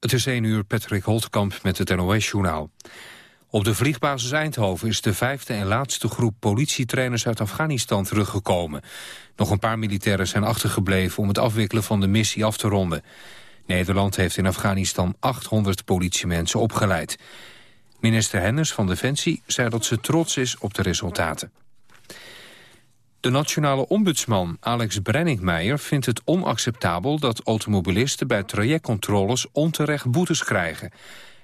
Het is 1 uur Patrick Holtkamp met het NOS-journaal. Op de vliegbasis Eindhoven is de vijfde en laatste groep politietrainers uit Afghanistan teruggekomen. Nog een paar militairen zijn achtergebleven om het afwikkelen van de missie af te ronden. Nederland heeft in Afghanistan 800 politiemensen opgeleid. Minister Henders van Defensie zei dat ze trots is op de resultaten. De nationale ombudsman Alex Brenningmeijer vindt het onacceptabel dat automobilisten bij trajectcontroles onterecht boetes krijgen.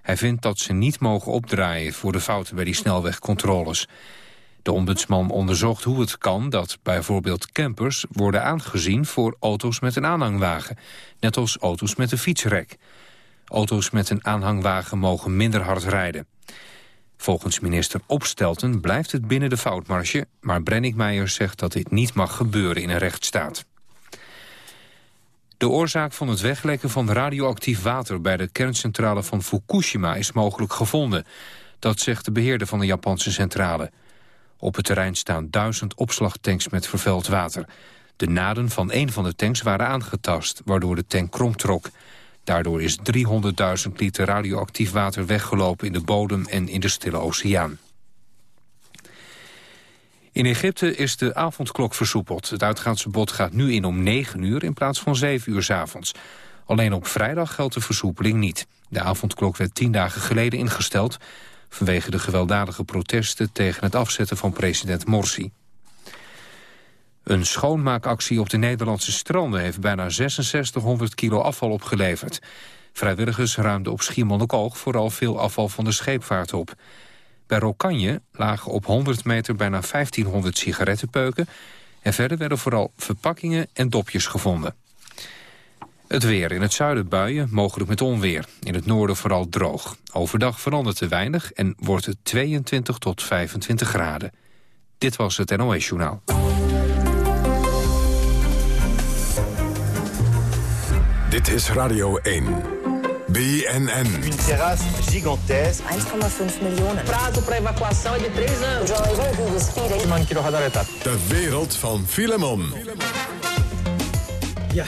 Hij vindt dat ze niet mogen opdraaien voor de fouten bij die snelwegcontroles. De ombudsman onderzocht hoe het kan dat bijvoorbeeld campers worden aangezien voor auto's met een aanhangwagen, net als auto's met een fietsrek. Auto's met een aanhangwagen mogen minder hard rijden. Volgens minister Opstelten blijft het binnen de foutmarge... maar Brenningmeijer zegt dat dit niet mag gebeuren in een rechtsstaat. De oorzaak van het weglekken van radioactief water... bij de kerncentrale van Fukushima is mogelijk gevonden. Dat zegt de beheerder van de Japanse centrale. Op het terrein staan duizend opslagtanks met vervuild water. De naden van een van de tanks waren aangetast, waardoor de tank kromtrok. Daardoor is 300.000 liter radioactief water weggelopen in de bodem en in de Stille Oceaan. In Egypte is de avondklok versoepeld. Het uitgaansverbod gaat nu in om 9 uur in plaats van 7 uur s avonds. Alleen op vrijdag geldt de versoepeling niet. De avondklok werd tien dagen geleden ingesteld... vanwege de gewelddadige protesten tegen het afzetten van president Morsi. Een schoonmaakactie op de Nederlandse stranden heeft bijna 6600 kilo afval opgeleverd. Vrijwilligers ruimden op Schiermonnikoog vooral veel afval van de scheepvaart op. Bij Rokanje lagen op 100 meter bijna 1500 sigarettenpeuken... en verder werden vooral verpakkingen en dopjes gevonden. Het weer. In het zuiden buien, mogelijk met onweer. In het noorden vooral droog. Overdag verandert te weinig en wordt het 22 tot 25 graden. Dit was het NOS Journaal. Dit is Radio 1. BNN. Een terrasse gigantesque. 1,5 miljoen. Prazo para evacuação é de 3 anos. De wereld van Filemon. Ja,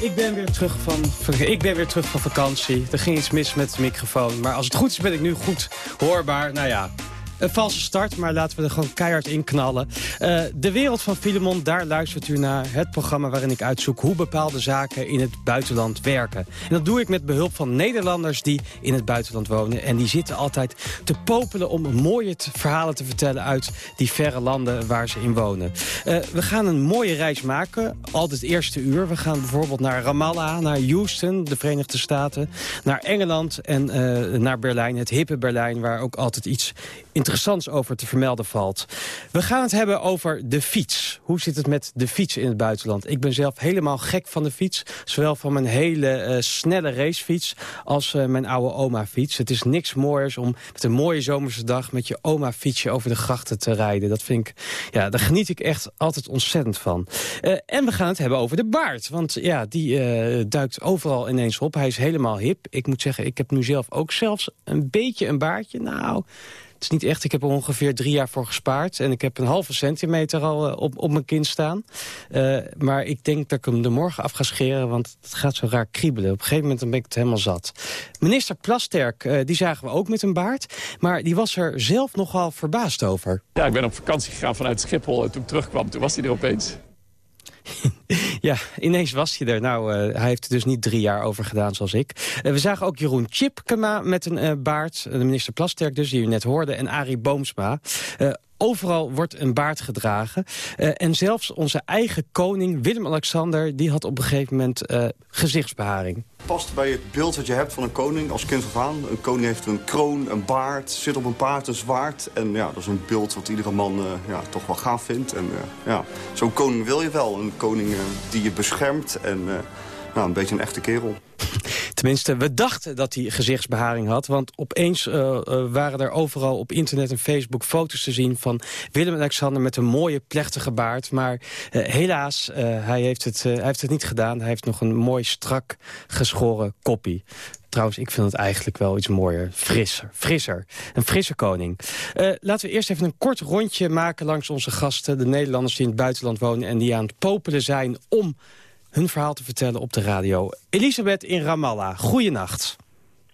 ik ben weer terug van, ik ben weer terug van vakantie. Er ging iets mis met de microfoon. Maar als het goed is ben ik nu goed hoorbaar. Nou ja, een valse start, maar laten we er gewoon keihard in knallen. Uh, de wereld van Filemon, daar luistert u naar. Het programma waarin ik uitzoek hoe bepaalde zaken in het buitenland werken. En dat doe ik met behulp van Nederlanders die in het buitenland wonen. En die zitten altijd te popelen om mooie verhalen te vertellen uit die verre landen waar ze in wonen. Uh, we gaan een mooie reis maken, altijd het eerste uur. We gaan bijvoorbeeld naar Ramallah, naar Houston, de Verenigde Staten, naar Engeland en uh, naar Berlijn, het hippe Berlijn, waar ook altijd iets interessants over te vermelden valt. We gaan het hebben over de fiets. Hoe zit het met de fiets in het buitenland? Ik ben zelf helemaal gek van de fiets. Zowel van mijn hele uh, snelle racefiets als uh, mijn oude oma-fiets. Het is niks mooiers om met een mooie zomerse dag... met je oma-fietsje over de grachten te rijden. Dat vind ik, ja, daar geniet ik echt altijd ontzettend van. Uh, en we gaan het hebben over de baard. Want ja, die duikt overal ineens op. Hij is helemaal hip. Ik moet zeggen, ik heb nu zelf ook zelfs een beetje een baardje. Nou, het is niet echt, ik heb er ongeveer drie jaar voor gespaard. En ik heb een halve centimeter al uh, op, op mijn kin staan. Uh, maar ik denk dat ik hem er morgen af ga scheren, want het gaat zo raar kriebelen. Op een gegeven moment ben ik het helemaal zat. Minister Plasterk, uh, die zagen we ook met een baard. Maar die was er zelf nogal verbaasd over. Ja, ik ben op vakantie gegaan vanuit Schiphol. En toen ik terugkwam, toen was hij er opeens. ja, ineens was hij er. Nou, uh, hij heeft er dus niet drie jaar over gedaan zoals ik. Uh, we zagen ook Jeroen Chipkema met een uh, baard. De minister Plasterk dus, die u net hoorde. En Arie Boomsma. Overal wordt een baard gedragen. Uh, en zelfs onze eigen koning, Willem-Alexander... die had op een gegeven moment uh, gezichtsbeharing. Past bij het beeld dat je hebt van een koning als kind af aan. Een koning heeft een kroon, een baard, zit op een paard, een zwaard. En ja, dat is een beeld wat iedere man uh, ja, toch wel gaaf vindt. En ja, zo'n koning wil je wel. Een koning die je beschermt en nou, een beetje een echte kerel. Tenminste, we dachten dat hij gezichtsbeharing had. Want opeens uh, uh, waren er overal op internet en Facebook foto's te zien... van Willem-Alexander met een mooie, plechtige baard. Maar uh, helaas, hij, heeft het, hij heeft het niet gedaan. Hij heeft nog een mooi, strak geschoren koppie. Trouwens, ik vind het eigenlijk wel iets mooier. Frisser. Frisser. Een frisse koning. Laten we eerst even een kort rondje maken langs onze gasten. De Nederlanders die in het buitenland wonen en die aan het popelen zijn... om hun verhaal te vertellen op de radio. Elisabeth in Ramallah, goeienacht.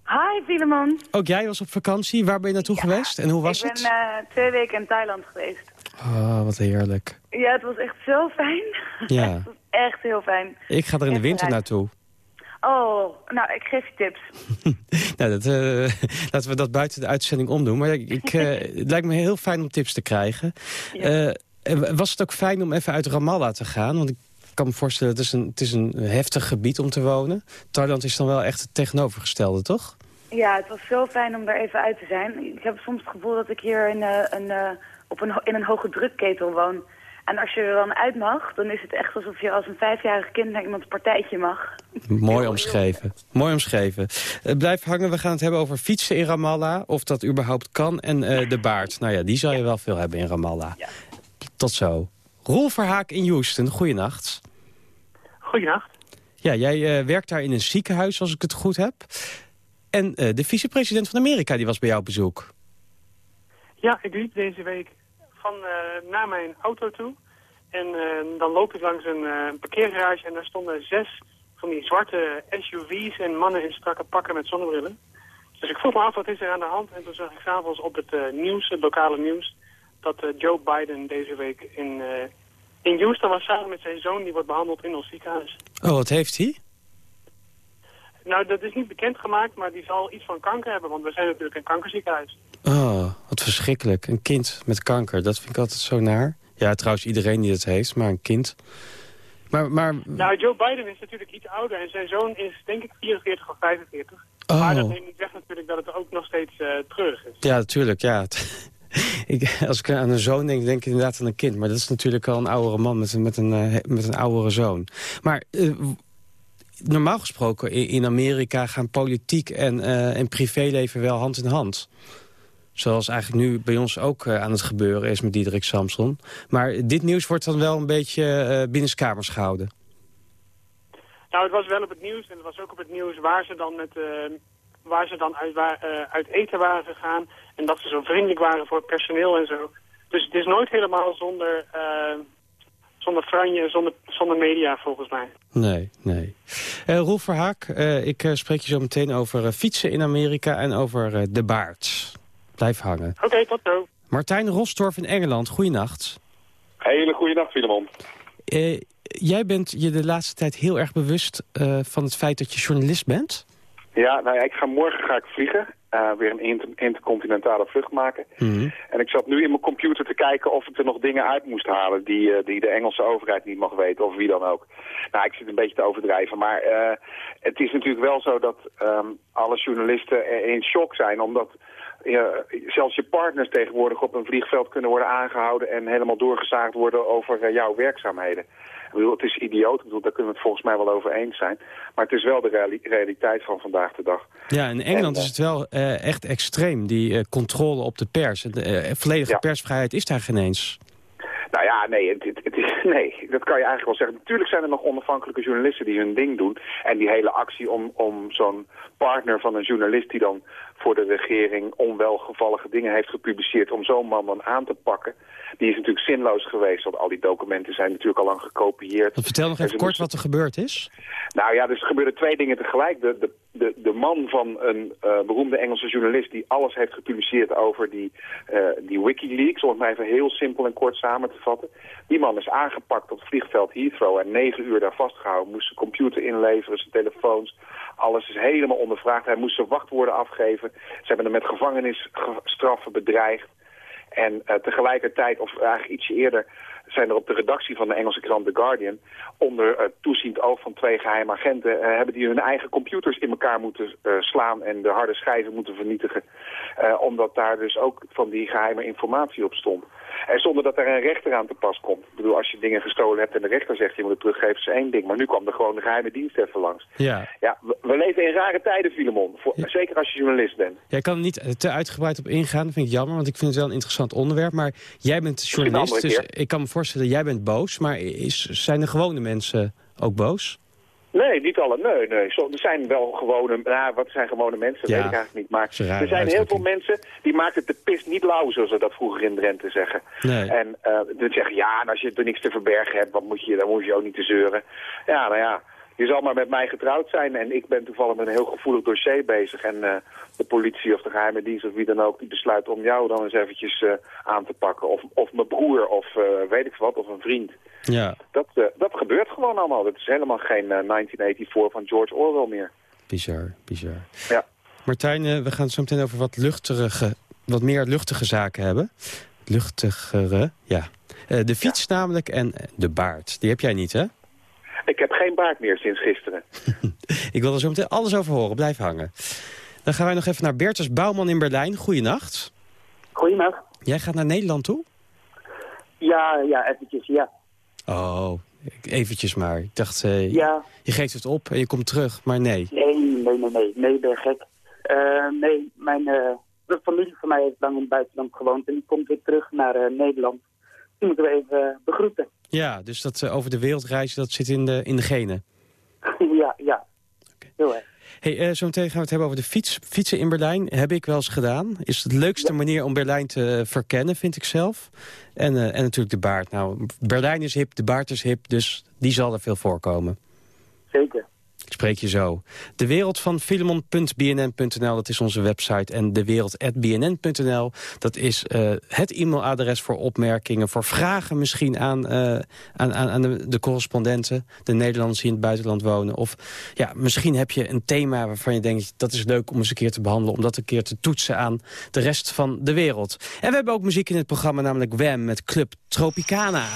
Hi Filemon. Ook jij was op vakantie. Waar ben je naartoe geweest en hoe was het? Ik ben uh, twee weken in Thailand geweest. Oh, wat heerlijk. Ja, het was echt zo fijn. Ja. het was echt heel fijn. Ik ga er in de winter naartoe. Oh, nou, ik geef je tips. nou, dat, uh, laten we dat buiten de uitzending omdoen. Maar ik, uh, het lijkt me heel fijn om tips te krijgen. Ja. Was het ook fijn om even uit Ramallah te gaan? Want ik kan me voorstellen, het is, een, het is een heftig gebied om te wonen. Thailand is dan wel echt het tegenovergestelde, toch? Ja, het was zo fijn om daar even uit te zijn. Ik heb soms het gevoel dat ik hier in, een, op een, in een hoge drukketel woon. En als je er dan uit mag, dan is het echt alsof je als een vijfjarig kind naar iemands partijtje mag. Mooi omschreven. Mooi omschreven. Uh, blijf hangen, we gaan het hebben over fietsen in Ramallah. Of dat überhaupt kan. En de baard. Nou ja, die zou je wel veel hebben in Ramallah. Ja. Tot zo. Roel Verhaak in Houston, goeienacht. Goeienacht. Ja, jij uh, werkt daar in een ziekenhuis, als ik het goed heb. En de vicepresident van Amerika, die was bij jou op bezoek. Ja, ik liep deze week van uh, naar mijn auto toe. En uh, dan loop ik langs een uh, parkeergarage en daar stonden zes van die zwarte SUV's en mannen in strakke pakken met zonnebrillen. Dus ik vroeg me af, wat is er aan de hand? En toen zag ik s'avonds op het nieuws, het lokale nieuws, dat Joe Biden deze week in, in Houston was samen met zijn zoon. Die wordt behandeld in ons ziekenhuis. Oh, wat heeft hij? Nou, dat is niet bekendgemaakt, maar die zal iets van kanker hebben, want we zijn natuurlijk een kankerziekenhuis. Oh, wat verschrikkelijk. Een kind met kanker, dat vind ik altijd zo naar. Ja, trouwens iedereen die het heeft, maar een kind. Maar, maar... Nou, Joe Biden is natuurlijk iets ouder en zijn zoon is denk ik 44 of 45. Oh. Maar dat neemt niet weg natuurlijk dat het ook nog steeds uh, treurig is. Ja, natuurlijk, ja. ik, als ik aan een zoon denk, denk ik inderdaad aan een kind. Maar dat is natuurlijk al een oudere man met een, met een, uh, met een oudere zoon. Maar... Uh, normaal gesproken in Amerika gaan politiek en, uh, en privéleven wel hand in hand. Zoals eigenlijk nu bij ons ook aan het gebeuren is met Diederik Samson. Maar dit nieuws wordt dan wel een beetje uh, binnenskamers gehouden. Nou, het was wel op het nieuws en het was ook op het nieuws waar ze dan, met, waar ze dan uit, waar, uit eten waren gegaan. En dat ze zo vriendelijk waren voor het personeel en zo. Dus het is nooit helemaal zonder zonder franje, zonder, zonder media volgens mij. Nee, nee. Uh, Roel Verhaak, uh, ik uh, spreek je zo meteen over fietsen in Amerika en over de baard. Blijf hangen. Oké, okay, tot zo. Martijn Rostorf in Engeland, goeienacht. Hele goeienacht, Filemon. jij bent je de laatste tijd heel erg bewust van het feit dat je journalist bent? Ja, nou ja, ik ga morgen ga ik vliegen. Uh, weer een inter intercontinentale vlucht maken. Mhm. Mm -hmm. En ik zat nu in mijn computer te kijken of ik er nog dingen uit moest halen... die, uh, die de Engelse overheid niet mag weten, of wie dan ook. Nou, ik zit een beetje te overdrijven, maar uh, het is natuurlijk wel zo dat um, alle journalisten in shock zijn... omdat zelfs je partners tegenwoordig op een vliegveld kunnen worden aangehouden... en helemaal doorgezaagd worden over jouw werkzaamheden. Ik bedoel, het is idioot, ik bedoel, daar kunnen we het volgens mij wel over eens zijn. Maar het is wel de reali realiteit van vandaag de dag. Ja, in Engeland en, is het wel uh, echt extreem, die uh, controle op de pers. De uh, volledige ja. persvrijheid is daar geen eens. Nou ja, nee, het, het, het is, nee, dat kan je eigenlijk wel zeggen. Natuurlijk zijn er nog onafhankelijke journalisten die hun ding doen. En die hele actie om, om zo'n partner van een journalist die dan voor de regering onwelgevallige dingen heeft gepubliceerd... om zo'n man dan aan te pakken, die is natuurlijk zinloos geweest. Want al die documenten zijn natuurlijk al lang gekopieerd. Vertel nog even kort moesten... wat er gebeurd is. Nou ja, dus er gebeurden twee dingen tegelijk. De, de, de, de man van een uh, beroemde Engelse journalist die alles heeft gepubliceerd over die, uh, die Wikileaks, om het maar even heel simpel en kort samen te vatten. Die man is aangepakt op het vliegveld Heathrow en negen uur daar vastgehouden. Moest zijn computer inleveren, zijn telefoons. Alles is helemaal ondervraagd. Hij moest zijn wachtwoorden afgeven. Ze hebben hem met gevangenisstraffen bedreigd. En uh, tegelijkertijd, of eigenlijk ietsje eerder, zijn er op de redactie van de Engelse krant The Guardian... onder uh, toeziend oog van twee geheime agenten... Uh, hebben die hun eigen computers in elkaar moeten uh, slaan... en de harde schijven moeten vernietigen. omdat daar dus ook van die geheime informatie op stond. En zonder dat er een rechter aan te pas komt. Ik bedoel, als je dingen gestolen hebt en de rechter zegt... je moet het teruggeven, is één ding. Maar nu kwam er gewoon de geheime dienst even langs. Ja. Ja, we, we leven in rare tijden, Filemon. Voor, ja. Zeker als je journalist bent. Jij kan er niet te uitgebreid op ingaan, dat vind ik jammer... want ik vind het wel een interessant onderwerp. Maar jij bent journalist, dus ik kan me voorstellen... jij bent boos, maar is, zijn de gewone mensen ook boos? Nee, niet alle. Nee, nee. Zo, er zijn wel gewone... Nou, wat zijn gewone mensen? Ja, weet ik eigenlijk niet. Maar er zijn heel veel mensen die maken het de pis niet lauw, zoals ze dat vroeger in Drenthe zeggen. Nee. En uh, dan zeggen ja, en als je er niks te verbergen hebt, wat moet je, dan moet je ook niet te zeuren. Ja, nou ja. Je zal maar met mij getrouwd zijn. En ik ben toevallig met een heel gevoelig dossier bezig. En uh, de politie of de geheime dienst of wie dan ook... die besluit om jou dan eens eventjes uh, aan te pakken. Of, of mijn broer of uh, weet ik wat, of een vriend. Ja. Dat, dat gebeurt gewoon allemaal. Het is helemaal geen 1984 van George Orwell meer. Bizar, bizar. Ja. Martijn, we gaan het zo meteen over wat, luchtige, wat meer luchtige zaken hebben. Luchtigere, ja. de fiets namelijk en de baard. Die heb jij niet, hè? Ik heb geen baard meer sinds gisteren. ik wil er zo meteen alles over horen. Blijf hangen. Dan gaan wij nog even naar Bertus Bouwman in Berlijn. Goeienacht. Goeienacht. Jij gaat naar Nederland toe? Ja, ja, eventjes, ja. Oh, eventjes maar. Ik dacht, uh, ja. je geeft het op en je komt terug, maar nee. Nee, nee, nee, nee. Nee, ik ben gek. Uh, nee, mijn uh, familie van mij heeft lang in het buitenland gewoond en die komt weer terug naar Nederland. Die moeten we even begroeten. Ja, dus dat over de wereld reizen, dat zit in de, in de genen. ja, ja. Okay. Heel erg. Hey, uh, zometeen gaan we het hebben over de fiets. Fietsen in Berlijn heb ik wel eens gedaan. Is de leukste manier om Berlijn te verkennen, vind ik zelf. En, uh, en natuurlijk de baard. Nou, Berlijn is hip, de baard is hip, dus die zal er veel voorkomen. Zeker. Spreek je zo. De wereld van filemon.bnn.nl, dat is onze website. En de wereld.bnn.nl, dat is uh, het e-mailadres voor opmerkingen... voor vragen misschien aan, uh, aan, aan, aan de, de, correspondenten... de Nederlanders die in het buitenland wonen. Of ja, misschien heb je een thema waarvan je denkt... dat is leuk om eens een keer te behandelen... om dat een keer te toetsen aan de rest van de wereld. En we hebben ook muziek in het programma, namelijk Wham met Club Tropicana.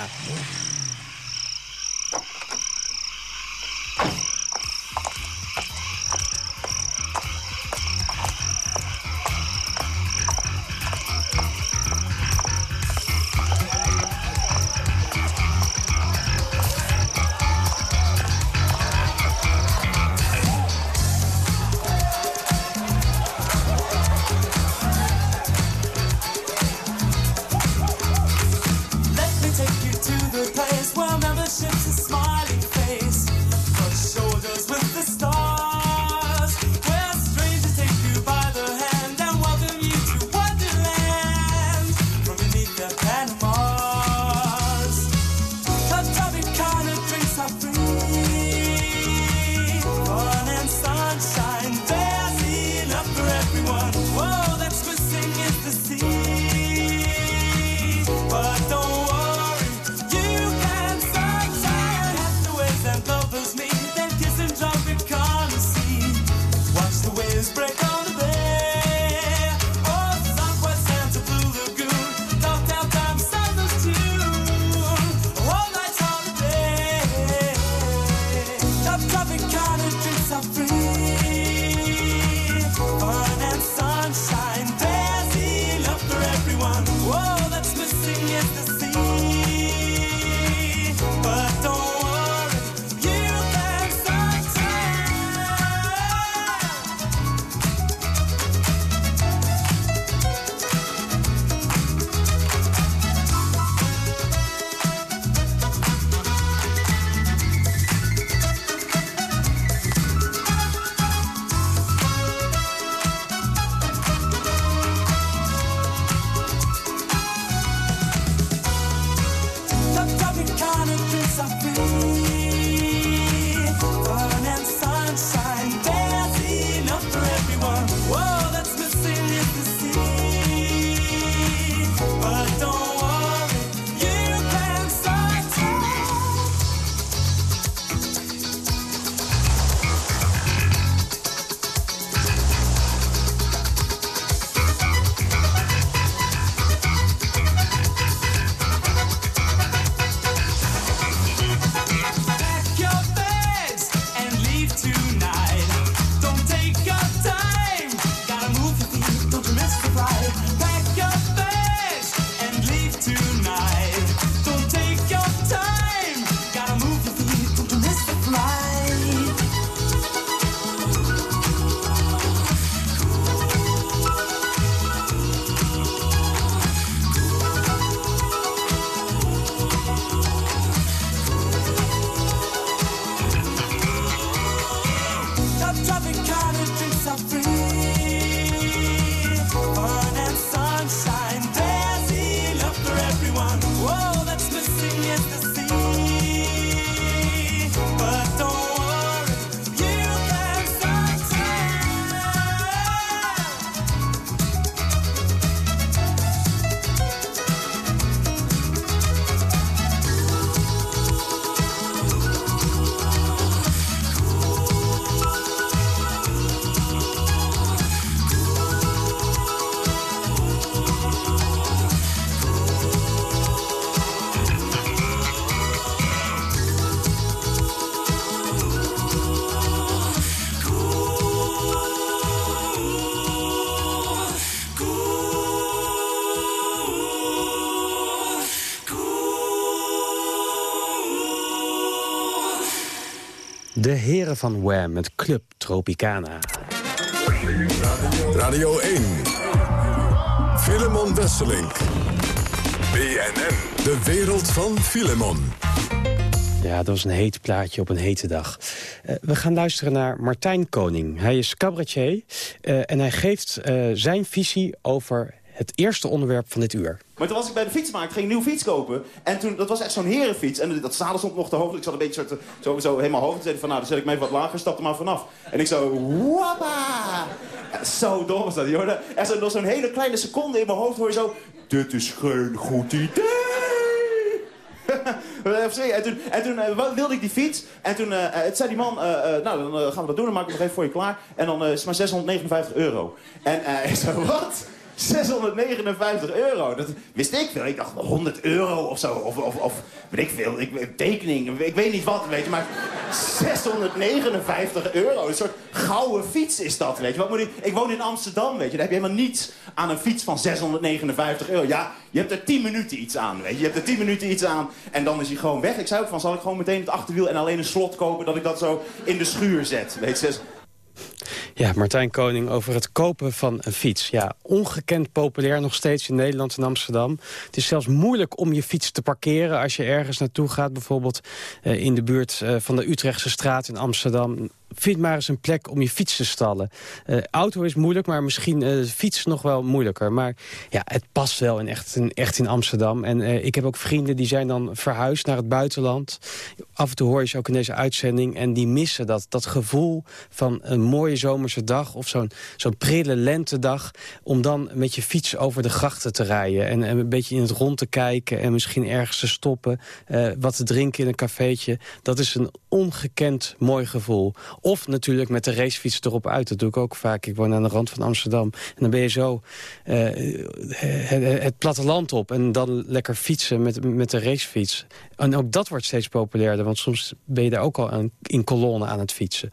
Van Wham met Club Tropicana. Radio 1. Filemon Wesselink. BNN. De wereld van Filemon. Ja, dat was een heet plaatje op een hete dag. Uh, we gaan luisteren naar Martijn Koning. Hij is cabaretier uh, en hij geeft uh, zijn visie over het eerste onderwerp van dit uur. Maar toen was ik bij de fietsmarkt, ging een nieuwe fiets kopen. En toen, dat was echt zo'n herenfiets. En dat zadel stond nog te hoog. Ik zat een beetje zo, zo, helemaal hoog. En zei van, nou, dan zet ik even wat lager, stap er maar vanaf. En ik zo, wappa! Zo dom was dat, joh. En zo, nog zo'n hele kleine seconde in mijn hoofd hoor je zo... Dit is geen goed idee! en toen, en toen uh, wilde ik die fiets. En toen uh, het zei die man, nou dan gaan we dat doen. Dan maak ik nog even voor je klaar. En dan is het maar 659 euro. En ik zei, wat? 659 euro. Dat wist ik veel. Ik dacht 100 euro of zo. Of, of, of weet ik veel. Ik, tekening. Ik weet niet wat, weet je. Maar 659 euro. Een soort gouden fiets is dat, weet je. Wat moet ik, ik woon in Amsterdam, weet je. Daar heb je helemaal niets aan een fiets van 659 euro. Ja, je hebt er 10 minuten iets aan, weet je. Je hebt er 10 minuten iets aan en dan is hij gewoon weg. Ik zei ook van, zal ik gewoon meteen het achterwiel en alleen een slot kopen... dat ik dat zo in de schuur zet, weet je. Ja, Martijn Koning over het kopen van een fiets. Ja, ongekend populair nog steeds in Nederland en Amsterdam. Het is zelfs moeilijk om je fiets te parkeren als je ergens naartoe gaat. Bijvoorbeeld uh, in de buurt uh, van de Utrechtse straat in Amsterdam vind maar eens een plek om je fiets te stallen. Uh, auto is moeilijk, maar misschien uh, fiets nog wel moeilijker. Maar ja, het past wel in echt, in, echt in Amsterdam. En uh, ik heb ook vrienden die zijn dan verhuisd naar het buitenland. Af en toe hoor je ze ook in deze uitzending. En die missen dat, dat gevoel van een mooie zomerse dag... of zo'n zo'n prille lentedag... om dan met je fiets over de grachten te rijden. En, en een beetje in het rond te kijken en misschien ergens te stoppen. wat te drinken in een cafeetje. Dat is een ongekend mooi gevoel. Of natuurlijk met de racefiets erop uit. Dat doe ik ook vaak. Ik woon aan de rand van Amsterdam. En dan ben je zo uh, het, het, platteland op. En dan lekker fietsen met, met de racefiets. En ook dat wordt steeds populairder. Want soms ben je daar ook al in kolonnen aan het fietsen.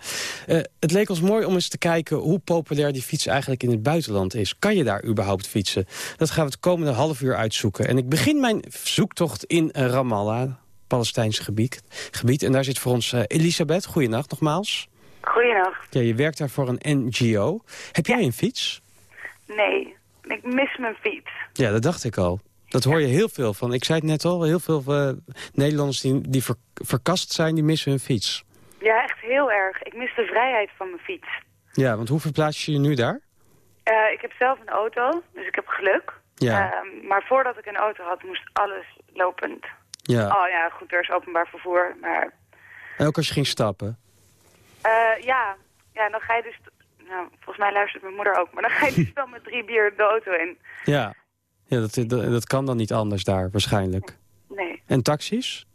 Uh, het leek ons mooi om eens te kijken hoe populair die fiets eigenlijk in het buitenland is. Kan je daar überhaupt fietsen? Dat gaan we het komende half uur uitzoeken. En ik begin mijn zoektocht in Ramallah. Palestijns gebied, gebied. En daar zit voor ons Elisabeth. Goeienacht nogmaals. Goeienacht. Ja, je werkt daar voor een NGO. Heb jij een fiets? Nee, ik mis mijn fiets. Ja, dat dacht ik al. Dat hoor je heel veel van. Ik zei het net al, heel veel uh, Nederlanders die, die ver, verkast zijn, die missen hun fiets. Ja, echt heel erg. Ik mis de vrijheid van mijn fiets. Ja, want hoe verplaats je je nu daar? Uh, ik heb zelf een auto, dus ik heb geluk. Ja. Uh, maar voordat ik een auto had, moest alles lopend. Ja. Oh ja, goed, er is openbaar vervoer, maar... En ook als je ging stappen? Uh, ja. ja, dan ga je dus... Nou, volgens mij luistert mijn moeder ook, maar dan ga je dus wel met drie bier de auto in. Ja, ja dat, dat, dat kan dan niet anders daar, waarschijnlijk. Nee. En taxis?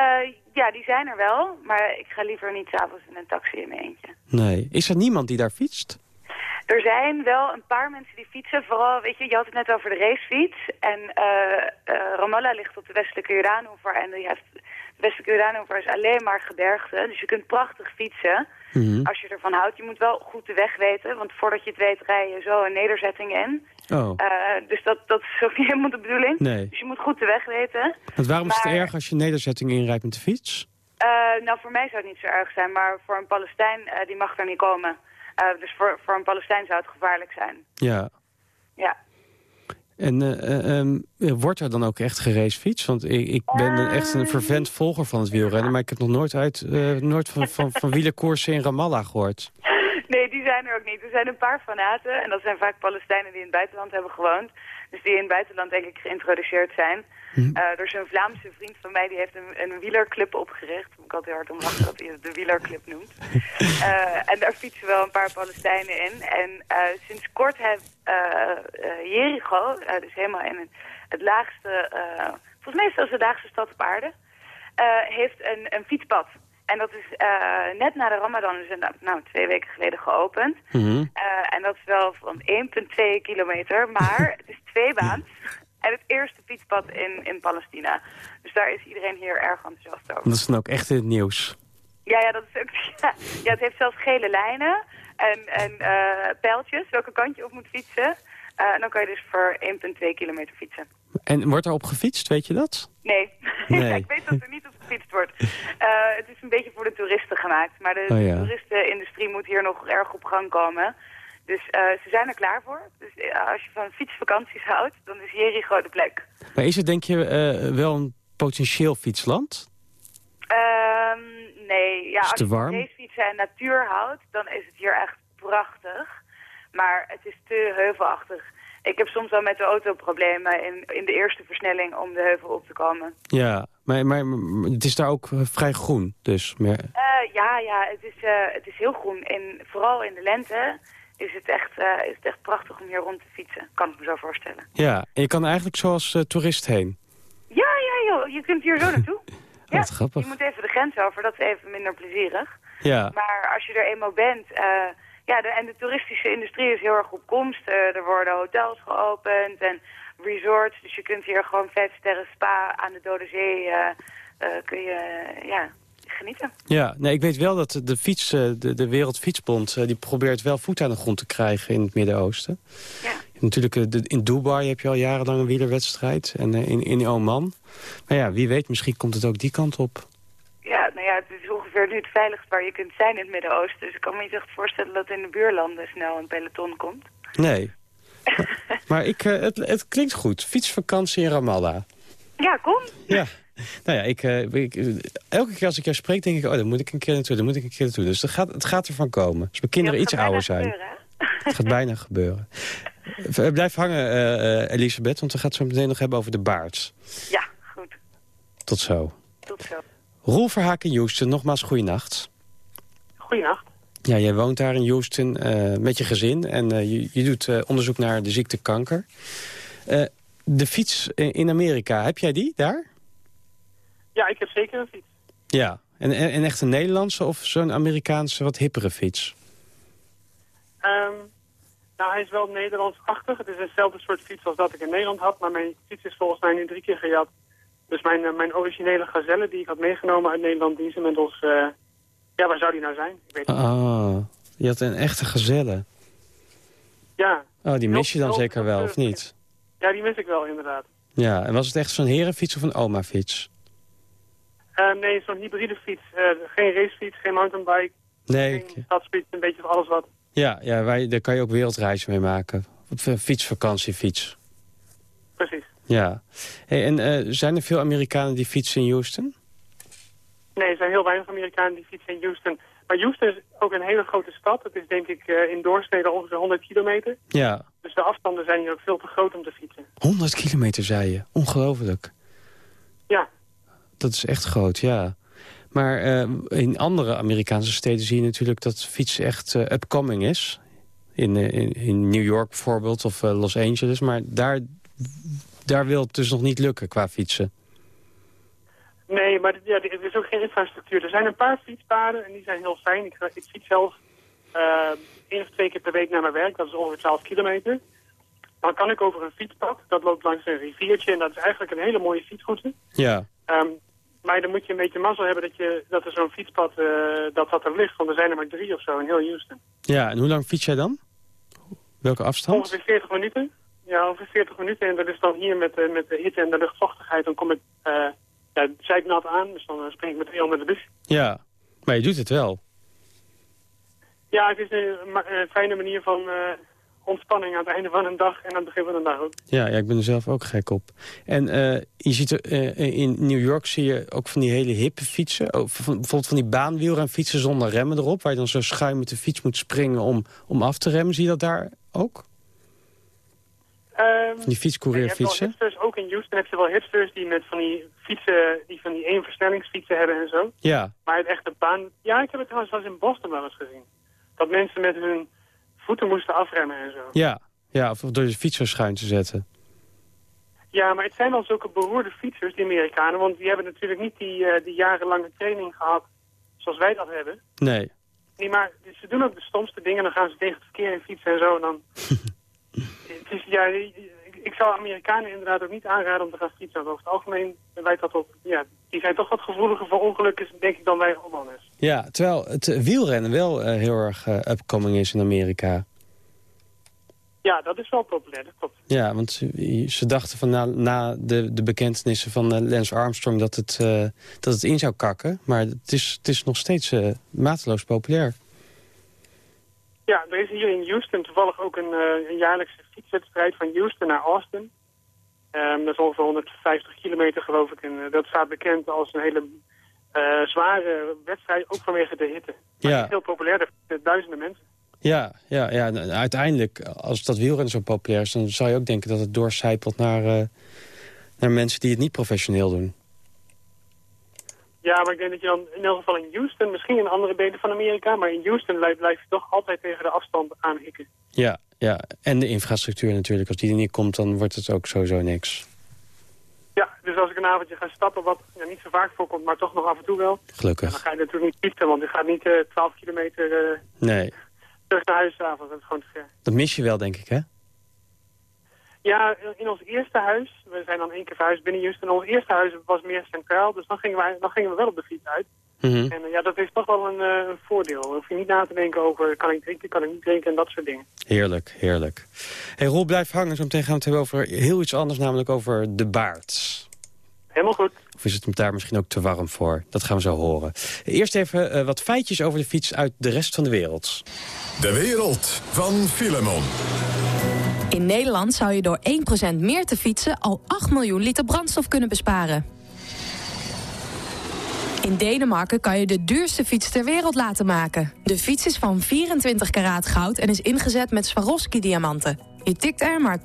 Uh, ja, die zijn er wel, maar ik ga liever niet s'avonds in een taxi in mijn eentje. Nee. Is er niemand die daar fietst? Er zijn wel een paar mensen die fietsen. Vooral, weet je, je had het net over de racefiets. En uh, uh, Ramallah ligt op de westelijke Jordaanoever. En die heeft, westelijke Jordaanoever is alleen maar gebergte. Dus je kunt prachtig fietsen. Mm -hmm. Als je ervan houdt. Je moet wel goed de weg weten. Want voordat je het weet rij je zo een nederzetting in. Oh. Uh, dus dat, dat is ook niet helemaal de bedoeling. Nee. Dus je moet goed de weg weten. Want waarom maar, is het erg als je een nederzetting inrijdt met de fiets? nou, voor mij zou het niet zo erg zijn. Maar voor een Palestijn, die mag er niet komen. Dus voor, voor een Palestijn zou het gevaarlijk zijn. Ja. Ja. En uh, um, wordt er dan ook echt gereisfiets? Want ik, ik ben uh, echt een vervent volger van het wielrennen... maar ik heb nog nooit, uit, nooit van, van, van in Ramallah gehoord. Nee, die zijn er ook niet. Er zijn een paar fanaten. En dat zijn vaak Palestijnen die in het buitenland hebben gewoond. Dus die in het buitenland denk ik geïntroduceerd zijn. Hm. Uh, er is een Vlaamse vriend van mij die heeft een, een wielerclub opgericht. Ik had heel hard om lachen dat hij het de wielerclub noemt. Uh, en daar fietsen wel een paar Palestijnen in. En uh, sinds kort heeft Jericho, dus helemaal in het, het laagste, volgens mij is dat de laagste stad op aarde, heeft een, een fietspad. En dat is uh, net na de Ramadan, dus nou, nou twee weken geleden geopend. Mm -hmm. uh, en dat is wel van 1,2 kilometer, maar het is twee baans. En het eerste fietspad in, in Palestina. Dus daar is iedereen hier erg enthousiast over. Dat is dan ook echt in het nieuws. Ja, ja, dat is ook, ja, ja het heeft zelfs gele lijnen en, en uh, pijltjes, welke kant je op moet fietsen. en dan kan je dus voor 1,2 kilometer fietsen. En wordt er op gefietst, weet je dat? Nee, Nee. ik weet dat er gefietst wordt. Eh, het is een beetje voor de toeristen gemaakt. Maar de, Oh, ja. toeristenindustrie moet hier nog erg op gang komen. Dus eh, ze zijn er klaar voor. Dus eh, als je van fietsvakanties houdt, dan is Jericho de plek. Maar is het denk je wel een potentieel fietsland? Ehm, nee, ja, als je van racefietsen en natuur houdt, dan is het hier echt prachtig. Maar het is te heuvelachtig. Ik heb soms wel met de auto problemen in, in de eerste versnelling om de heuvel op te komen. Ja, maar, maar, het is daar ook eh, vrij groen. Dus meer... Eh, ja, ja, het is, eh, het is heel groen. In, vooral in de lente is het, echt, is het echt prachtig om hier rond te fietsen. Kan ik me zo voorstellen. Ja, en je kan eigenlijk zoals toerist heen. Ja, ja, joh. Je kunt hier zo naartoe. Oh, wat grappig. Je moet even de grens over, dat is even minder plezierig. Ja. Maar als je er eenmaal bent... ja, de, en de toeristische industrie is heel erg op komst. Eh, er worden hotels geopend en resorts. Dus je kunt hier gewoon vijf sterren spa aan de Dode Zee... eh, eh, kun je ja, genieten. Ja, nee, ik weet wel dat de, fiets, de, de Wereldfietsbond... die probeert wel voet aan de grond te krijgen in het Midden-Oosten. Ja. Natuurlijk, in Dubai heb je al jarenlang een wielerwedstrijd. En in, in Oman. Maar ja, wie weet, misschien komt het ook die kant op. Ja, is ongeveer nu het veiligst waar je kunt zijn in het Midden-Oosten. Dus ik kan me niet echt voorstellen dat in de buurlanden snel een peloton komt. Nee. maar maar ik, eh, het, het klinkt goed. Fietsvakantie in Ramallah. Ja, kom. Ja. Nou ja, ik, eh, ik, eh, elke keer als ik jou spreek, denk ik... oh, daar moet ik een keer naartoe, daar moet ik een keer naartoe. Dus het gaat, het gaat ervan komen. Als mijn kinderen Ja, iets ouder zijn. gebeuren, Het gaat bijna gebeuren. Blijf hangen, Elisabeth, want we gaan het zo meteen nog hebben over de baard. Ja, goed. Tot zo. Tot zo. Roel Verhaak in Houston, nogmaals goeienacht. Goedenacht. Ja, jij woont daar in Houston eh, met je gezin en eh, je, je doet eh, onderzoek naar de ziekte kanker. De fiets in Amerika, heb jij die daar? Ja, ik heb zeker een fiets. Ja. En, en, en echt een Nederlandse of zo'n Amerikaanse wat hippere fiets? Ehm, nou, hij is wel Nederlands-achtig. Het is hetzelfde soort fiets als dat ik in Nederland had. Maar mijn fiets is volgens mij nu drie keer gejat. Dus mijn, eh, mijn originele gazelle die ik had meegenomen uit Nederland, die is inmiddels... eh, ja, waar zou die nou zijn? Ik weet niet. Ah, je had een echte gazelle. Ja. Oh, die mis je dan zeker wel, of niet? Ja, die mis ik wel inderdaad. Ja, en was het echt zo'n herenfiets of een oma-fiets? Eh, nee, zo'n hybride fiets. Eh, geen racefiets, geen mountainbike, Nee, geen stadsfiets, een beetje van alles wat. ja, ja je, daar kan je ook wereldreizen mee maken. Een fietsvakantiefiets. Precies. Ja. Hey, en eh, zijn er veel Amerikanen die fietsen in Houston? Nee, er zijn heel weinig Amerikanen die fietsen in Houston. Maar Houston is ook een hele grote stad. Het is denk ik eh, in doorsnede ongeveer 100 kilometer. Ja. Dus de afstanden zijn hier ook veel te groot om te fietsen. 100 kilometer, zei je. Ongelooflijk. Ja. Dat is echt groot, ja. Maar eh, in andere Amerikaanse steden zie je natuurlijk dat fietsen echt upcoming is. In, in, in New York bijvoorbeeld of Los Angeles. Maar daar, daar wil het dus nog niet lukken qua fietsen. Nee, maar ja, er is ook geen infrastructuur. Er zijn een paar fietspaden en die zijn heel fijn. Ik, ik fiets zelf eh één of twee keer per week naar mijn werk. Dat is ongeveer 12 kilometer. Dan kan ik over een fietspad. Dat loopt langs een riviertje en dat is eigenlijk een hele mooie fietsroute. Ja. Ehm, maar dan moet je een beetje mazzel hebben dat, je, dat er zo'n fietspad eh, dat, dat er ligt. Want er zijn er maar drie of zo in heel Houston. Ja, en hoe lang fiets jij dan? Welke afstand? Ongeveer 40 minuten. Ja, ongeveer 40 minuten. En dat is dan hier met, de met de hitte en de luchtvochtigheid. Dan kom ik eh ja, zeiknat aan. Dus dan eh, spring ik meteen onder de bus. Ja, maar je doet het wel. Ja, het is een, fijne manier van eh, ontspanning aan het einde van een dag en aan het begin van een dag ook. Ja, ja ik ben er zelf ook gek op. En je ziet er, in New York zie je ook van die hele hippe fietsen. Oh, van, bijvoorbeeld van die baanwielrenfietsen zonder remmen erop. Waar je dan zo schuin met de fiets moet springen om, om af te remmen. Zie je dat daar ook? Van die fietscourierfietsen? Je hipsters, ook in Houston heb je wel hipsters die met van die fietsen, die van die eenversnellingsfietsen hebben en zo. Ja, Maar het echte baan... Ja, ik heb het trouwens wel eens in Boston wel eens gezien. Dat mensen met hun voeten moesten afremmen en zo. ja, ja, of door de fiets schuin te zetten. Ja, maar het zijn wel zulke beroerde fietsers, die Amerikanen. Want die hebben natuurlijk niet die, eh, die jarenlange training gehad zoals wij dat hebben. Nee. Nee, maar ze doen ook de stomste dingen. Dan gaan ze tegen het verkeer in fietsen en zo. En dan... het is, ja, ik, zou Amerikanen inderdaad ook niet aanraden om te gaan fietsen. Over het algemeen wijt dat op... Ja, die zijn toch wat gevoeliger voor ongelukken, denk ik, dan wij Hollanders. Ja, terwijl het wielrennen wel eh, heel erg eh, upcoming is in Amerika. Ja, dat is wel populair, dat klopt. Ja, want ze, ze dachten van na, na de, de bekentenissen van uh, Lance Armstrong dat het, uh, dat het in zou kakken. Maar het is, het is nog steeds uh, mateloos populair. Ja, er is hier in Houston toevallig ook een, een jaarlijkse fietswedstrijd van Houston naar Austin. Um, dat is ongeveer 150 kilometer geloof ik. En dat staat bekend als een hele zware wedstrijd, ook vanwege de hitte. Maar Ja. het is heel populair, er zijn duizenden mensen. Ja, ja, ja, en uiteindelijk, als dat wielrennen zo populair is... dan zou je ook denken dat het doorcijpelt naar, eh, naar mensen die het niet professioneel doen. Ja, maar ik denk dat je dan in elk geval in Houston, misschien in andere delen van Amerika, maar in Houston blijf, blijf je toch altijd tegen de afstand aanhikken. Ja, ja, en de infrastructuur natuurlijk. Als die er niet komt, dan wordt het ook sowieso niks. Ja, dus als ik een avondje ga stappen, wat ja, niet zo vaak voorkomt, maar toch nog af en toe wel, dan Gelukkig. ga je natuurlijk niet fietsen, want je gaat niet eh 12 kilometer eh, Nee, terug naar huis s'avonds. Dat is gewoon te ver. dat mis je wel, denk ik, hè? Ja, in ons eerste huis, we zijn dan één keer verhuisd binnen Houston, ons eerste huis was meer centraal, dus dan gingen, wij, dan gingen we wel op de fiets uit. Mhm. En eh, ja, dat is toch wel een, eh, een voordeel. Dan hoef je niet na te denken over, kan ik drinken, kan ik niet drinken en dat soort dingen. Heerlijk, heerlijk. Hey, Roel, blijf hangen. Zo meteen gaan we het hebben over heel iets anders, namelijk over de baard. Helemaal goed. Of is het daar misschien ook te warm voor? Dat gaan we zo horen. Eerst even eh, wat feitjes over de fiets uit de rest van de wereld. De wereld van Filemon. In Nederland zou je door 1% meer te fietsen al 8 miljoen liter brandstof kunnen besparen. In Denemarken kan je de duurste fiets ter wereld laten maken. De fiets is van 24 karaat goud en is ingezet met Swarovski-diamanten. Je tikt er maar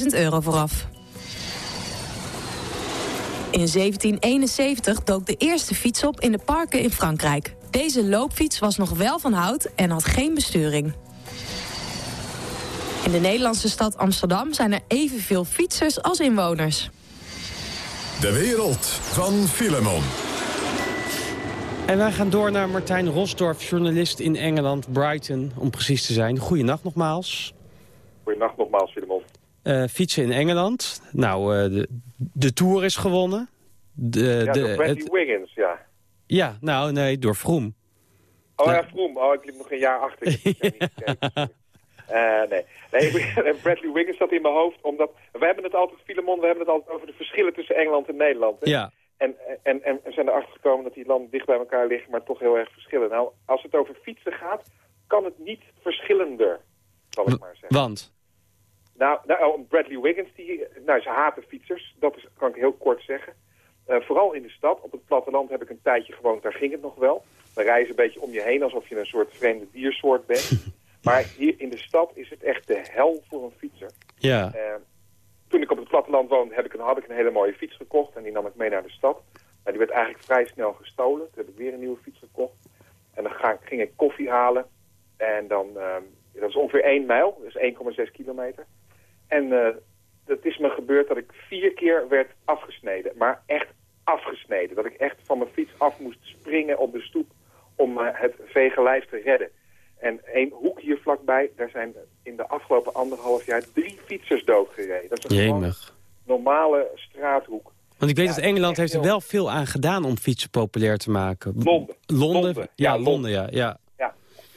80.000 euro voor af. In 1771 dook de eerste fiets op in de parken in Frankrijk. Deze loopfiets was nog wel van hout en had geen besturing. In de Nederlandse stad Amsterdam zijn er evenveel fietsers als inwoners. De wereld van Filemon. En wij gaan door naar Martijn Rosdorf, journalist in Engeland, Brighton, om precies te zijn. Goedenacht nogmaals. Goedenacht nogmaals, Filemon. Eh, fietsen in Engeland. Nou, eh, de, de Tour is gewonnen. De, ja, de, door Bradley het- Wiggins, ja. ja, nou nee, door Froome. Oh Nou. ja, Vroom. Oh, ik liep nog een jaar achter. Ik heb het niet Eh, nee, Bradley Wiggins zat in mijn hoofd, omdat... We hebben het altijd, Filemon, we hebben het altijd over de verschillen tussen Engeland en Nederland. Hè? Ja, En, en, en we zijn erachter gekomen dat die landen dicht bij elkaar liggen, maar toch heel erg verschillen. Nou, als het over fietsen gaat, kan het niet verschillender, zal ik maar zeggen. want? Nou, nou oh, Bradley Wiggins, die, nou, ze haten fietsers. Dat is, kan ik heel kort zeggen. Eh, vooral in de stad. Op het platteland heb ik een tijdje gewoond, daar ging het nog wel. Dan rijden een beetje om je heen alsof je een soort vreemde diersoort bent. maar hier in de stad is het echt de hel voor een fietser. Ja, Eh, toen ik op het platteland woonde, heb ik een, had ik een hele mooie fiets gekocht. En die nam ik mee naar de stad. Maar die werd eigenlijk vrij snel gestolen. Toen heb ik weer een nieuwe fiets gekocht. En dan ga, ging ik koffie halen. En dan, ehm, dat is ongeveer 1 mijl, dus 1,6 kilometer. En eh het is me gebeurd dat ik vier keer werd afgesneden. Maar echt afgesneden. Dat ik echt van mijn fiets af moest springen op de stoep om eh, het vege lijf te redden. En één hoek hier vlakbij, daar zijn in de afgelopen anderhalf jaar drie fietsers doodgereden. Dat is een normale straathoek. Want ik weet Ja, dat Engeland heeft er wel veel aan gedaan om fietsen populair te maken. Londen. Londen, Londen. ja, Ja, Londen, ja. ja. Ja.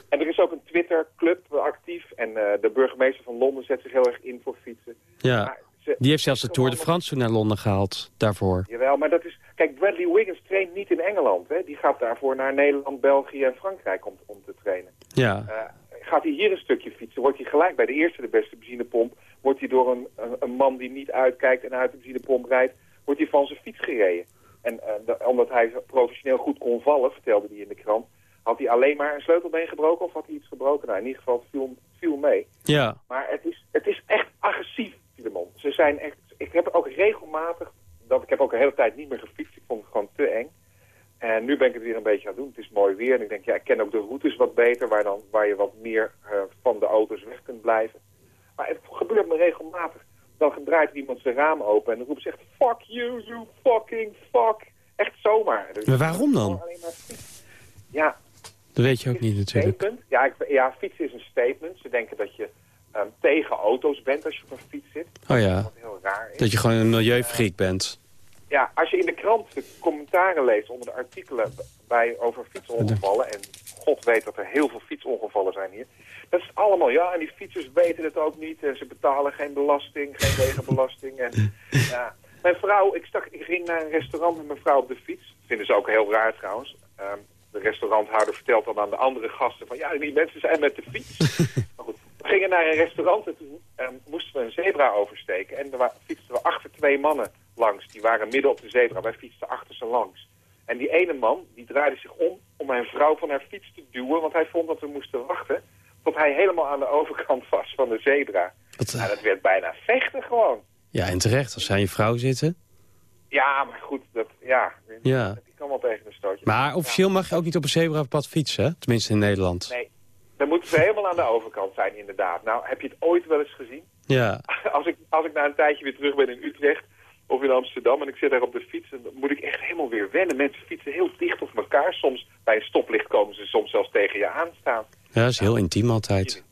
En er is ook een Twitter-club actief. En eh, de burgemeester van Londen zet zich heel erg in voor fietsen. ja. Ze- Die heeft zelfs de Tour de France toen naar Londen gehaald, daarvoor. Jawel, maar dat is... Kijk, Bradley Wiggins traint niet in Engeland. Hè. Die gaat daarvoor naar Nederland, België en Frankrijk om, om te trainen. Ja, Eh, gaat hij hier een stukje fietsen, wordt hij gelijk bij de eerste de beste benzinepomp... wordt hij door een, een, een man die niet uitkijkt en uit de benzinepomp rijdt... wordt hij van zijn fiets gereden. En eh, de- omdat hij professioneel goed kon vallen, vertelde hij in de krant... had hij alleen maar een sleutelbeen gebroken of had hij iets gebroken? Nou, in ieder geval viel, viel mee. ja. Maar het is, het is echt agressief, Filemon. Ze zijn echt... Ik heb ook regelmatig... Dat, ik heb ook een hele tijd niet meer gefietst. Ik vond het gewoon te eng. En nu ben ik het weer een beetje aan het doen. Het is mooi weer. En ik denk, ja, ik ken ook de routes wat beter... waar, dan, waar je wat meer eh, van de auto's weg kunt blijven. Maar het gebeurt me regelmatig. Dan draait iemand zijn raam open... en dan roept ze echt... Fuck you, you fucking fuck. Echt zomaar. Dus Maar waarom dan? Ja, Dat weet je ook niet natuurlijk. statement. Ja, ik, ja, fietsen is een statement. Ze denken dat je ehm, tegen auto's bent als je op een fiets zit. Oh ja, Wat heel raar is. dat je gewoon een milieufreak bent. Ja, als je in de krant de commentaren leest onder de artikelen bij, over fietsongevallen... en God weet dat er heel veel fietsongevallen zijn hier... Dat is allemaal, ja, en die fietsers weten het ook niet. En ze betalen geen belasting, geen wegenbelasting. En, ja. Mijn vrouw, ik, stak, ik ging naar een restaurant met mijn vrouw op de fiets. Dat vinden ze ook heel raar trouwens. Ehm, de restauranthouder vertelt dan aan de andere gasten van... ja, die mensen zijn met de fiets. maar goed, we gingen naar een restaurant en toen ehm, moesten we een zebra oversteken. En er fietsten we achter twee mannen langs. Die waren midden op de zebra. Wij fietsten achter ze langs. En die ene man, die draaide zich om om mijn vrouw van haar fiets te duwen... want hij vond dat we moesten wachten tot hij helemaal aan de overkant was van de zebra. Wat, nou, dat werd bijna vechten gewoon. Ja, en terecht, als zij je vrouw zitten. Ja, maar goed, dat, ja, ja. die kan wel tegen een stootje. Maar officieel mag je ook niet op een zebrapad fietsen, hè? tenminste in Nederland. Nee, dan moeten ze helemaal aan de overkant zijn inderdaad. Nou, heb je het ooit wel eens gezien? Ja. Als ik, als ik na een tijdje weer terug ben in Utrecht of in Amsterdam en ik zit daar op de fiets... dan moet ik echt helemaal weer wennen. Mensen fietsen heel dicht op elkaar. Soms bij een stoplicht komen ze soms zelfs tegen je aanstaan. Ja, dat is heel intiem altijd.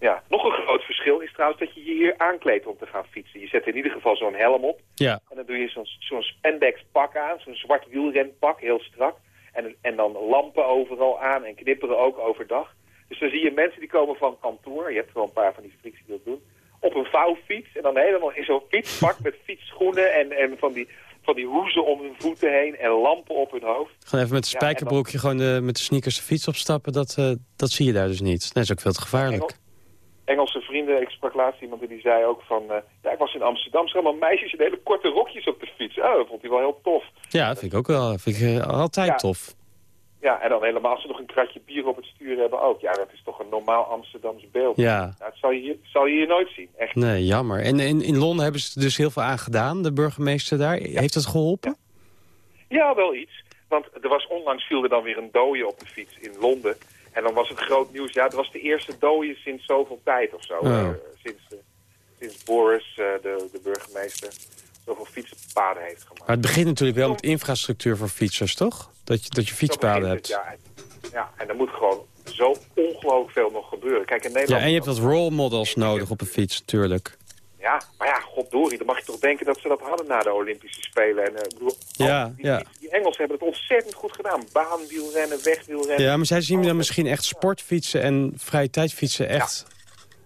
Ja, nog een groot verschil is trouwens dat je je hier aankleedt om te gaan fietsen. Je zet in ieder geval zo'n helm op. Ja. En dan doe je zo'n zo'n spandex pak aan, zo'n zwart wielrenpak, heel strak. En, en dan lampen overal aan en knipperen ook overdag. Dus dan zie je mensen die komen van kantoor, je hebt wel een paar van die freaks die dat doen, op een vouwfiets. En dan helemaal in zo'n fietspak met fietsschoenen en, en van die van die hoezen om hun voeten heen en lampen op hun hoofd. Gewoon even met een spijkerbroekje gewoon de, met de sneakers de fiets opstappen, dat, uh, dat zie je daar dus niet. Dat is ook veel te gevaarlijk. Engel, Engelse vrienden, ik sprak laatst iemand die zei ook van... Uh, ja, ik was in Amsterdam, er allemaal meisjes in hele korte rokjes op de fiets. Oh, dat vond hij wel heel tof. Ja, dat vind ik ook wel. vind ik uh, altijd ja. tof. Ja, en dan helemaal als ze nog een kratje bier op het stuur hebben ook. Ja, dat is toch een normaal Amsterdams beeld. Ja. Nou, dat zal je, hier, zal je hier nooit zien, echt. Nee, jammer. En in, in Londen hebben ze er dus heel veel aan gedaan, de burgemeester daar. Heeft dat geholpen? Ja. ja, wel iets. Want er was onlangs viel er dan weer een dode op de fiets in Londen. En dan was het groot nieuws. Ja, het was de eerste dode sinds zoveel tijd of zo. Oh. Uh, sinds, uh, sinds Boris, uh, de, de burgemeester, zoveel fietspaden heeft gemaakt. Maar het begint natuurlijk wel met infrastructuur voor fietsers, toch? Dat je, dat je fietspaden hebt. Het, ja. ja, en er moet gewoon zo ongelooflijk veel nog gebeuren. Kijk, in Nederland... Ja, en je hebt wat role models nodig op een fiets, natuurlijk. Ja, maar ja, goddorie, dan mag je toch denken dat ze dat hadden na de Olympische Spelen. En, uh, bedoel, ja, die, ja. Die, Engelsen hebben het ontzettend goed gedaan. Baanwielrennen, wegwielrennen. Ja, maar zij zien dan misschien echt sportfietsen en vrije tijdfietsen echt,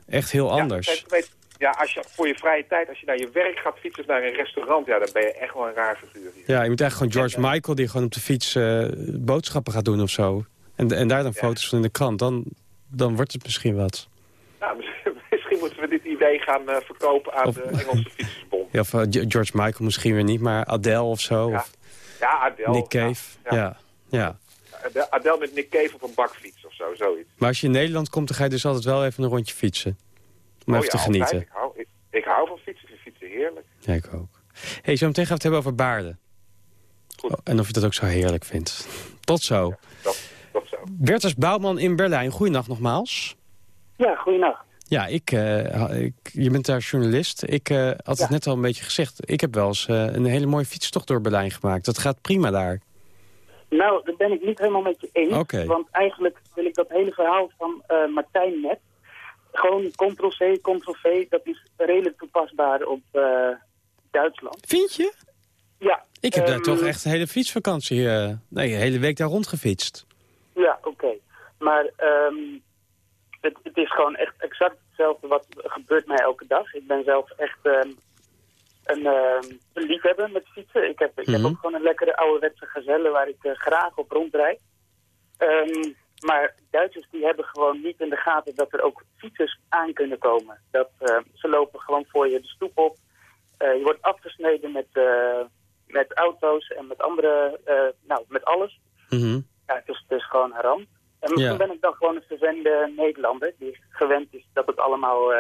ja. echt heel anders. Ja, ja, als je voor je vrije tijd, als je naar je werk gaat fietsen of naar een restaurant, ja, dan ben je echt wel een raar figuur. Hier. Ja, je moet eigenlijk gewoon George Michael die gewoon op de fiets uh, boodschappen gaat doen of zo. En, en daar dan ja. foto's van in de krant. Dan, dan wordt het misschien wat. Nou, misschien moeten we dit idee gaan uh, verkopen aan of, de Engelse Fietsersbond. Ja, of uh, George Michael misschien weer niet, maar Adele of zo. Ja, of ja Adele. Nick Cave, ja. ja. ja. Adele met Nick Cave op een bakfiets of zo, zoiets. Maar als je in Nederland komt, dan ga je dus altijd wel even een rondje fietsen. Om oh, even te genieten. Ik hou, ik, ik hou van fietsen, ik fietsen heerlijk. Ja, ik ook. hey, zo meteen gaan we het hebben over baarden. Goed. Oh, en of je dat ook zo heerlijk vindt. Tot zo. Ja, dat, dat zo. Bertus Bouwman in Berlijn, goeienacht nogmaals. Ja, goeienacht. Ja, ik, uh, ik, je bent daar journalist. Ik uh, had ja. het net al een beetje gezegd. Ik heb wel eens uh, een hele mooie fietstocht door Berlijn gemaakt. Dat gaat prima daar. Nou, dat ben ik niet helemaal met je eens. Okay. Want eigenlijk wil ik dat hele verhaal van Martijn net... gewoon ctrl-c, ctrl-v, dat is redelijk toepasbaar op Duitsland. Vind je? Ja. Ik heb um, daar toch echt een hele fietsvakantie... nee, een hele week daar rondgefietst. Ja, oké. Okay. Maar... Um, het, het, is gewoon echt exact hetzelfde wat gebeurt mij elke dag. Ik ben zelf echt uh, een, een, liefhebber met fietsen. Ik heb, ik mm -hmm. heb ook gewoon een lekkere ouderwetse gazelle waar ik uh, graag op rondrijd. Maar Duitsers die hebben gewoon niet in de gaten dat er ook fietsers aan kunnen komen. Dat, uh, ze lopen gewoon voor je de stoep op. je wordt afgesneden met, met auto's en met andere, nou met alles. Mm -hmm. ja, het, is, het is gewoon haram. En misschien ja. ben ik dan gewoon een verwende Nederlander die gewend is dat het allemaal,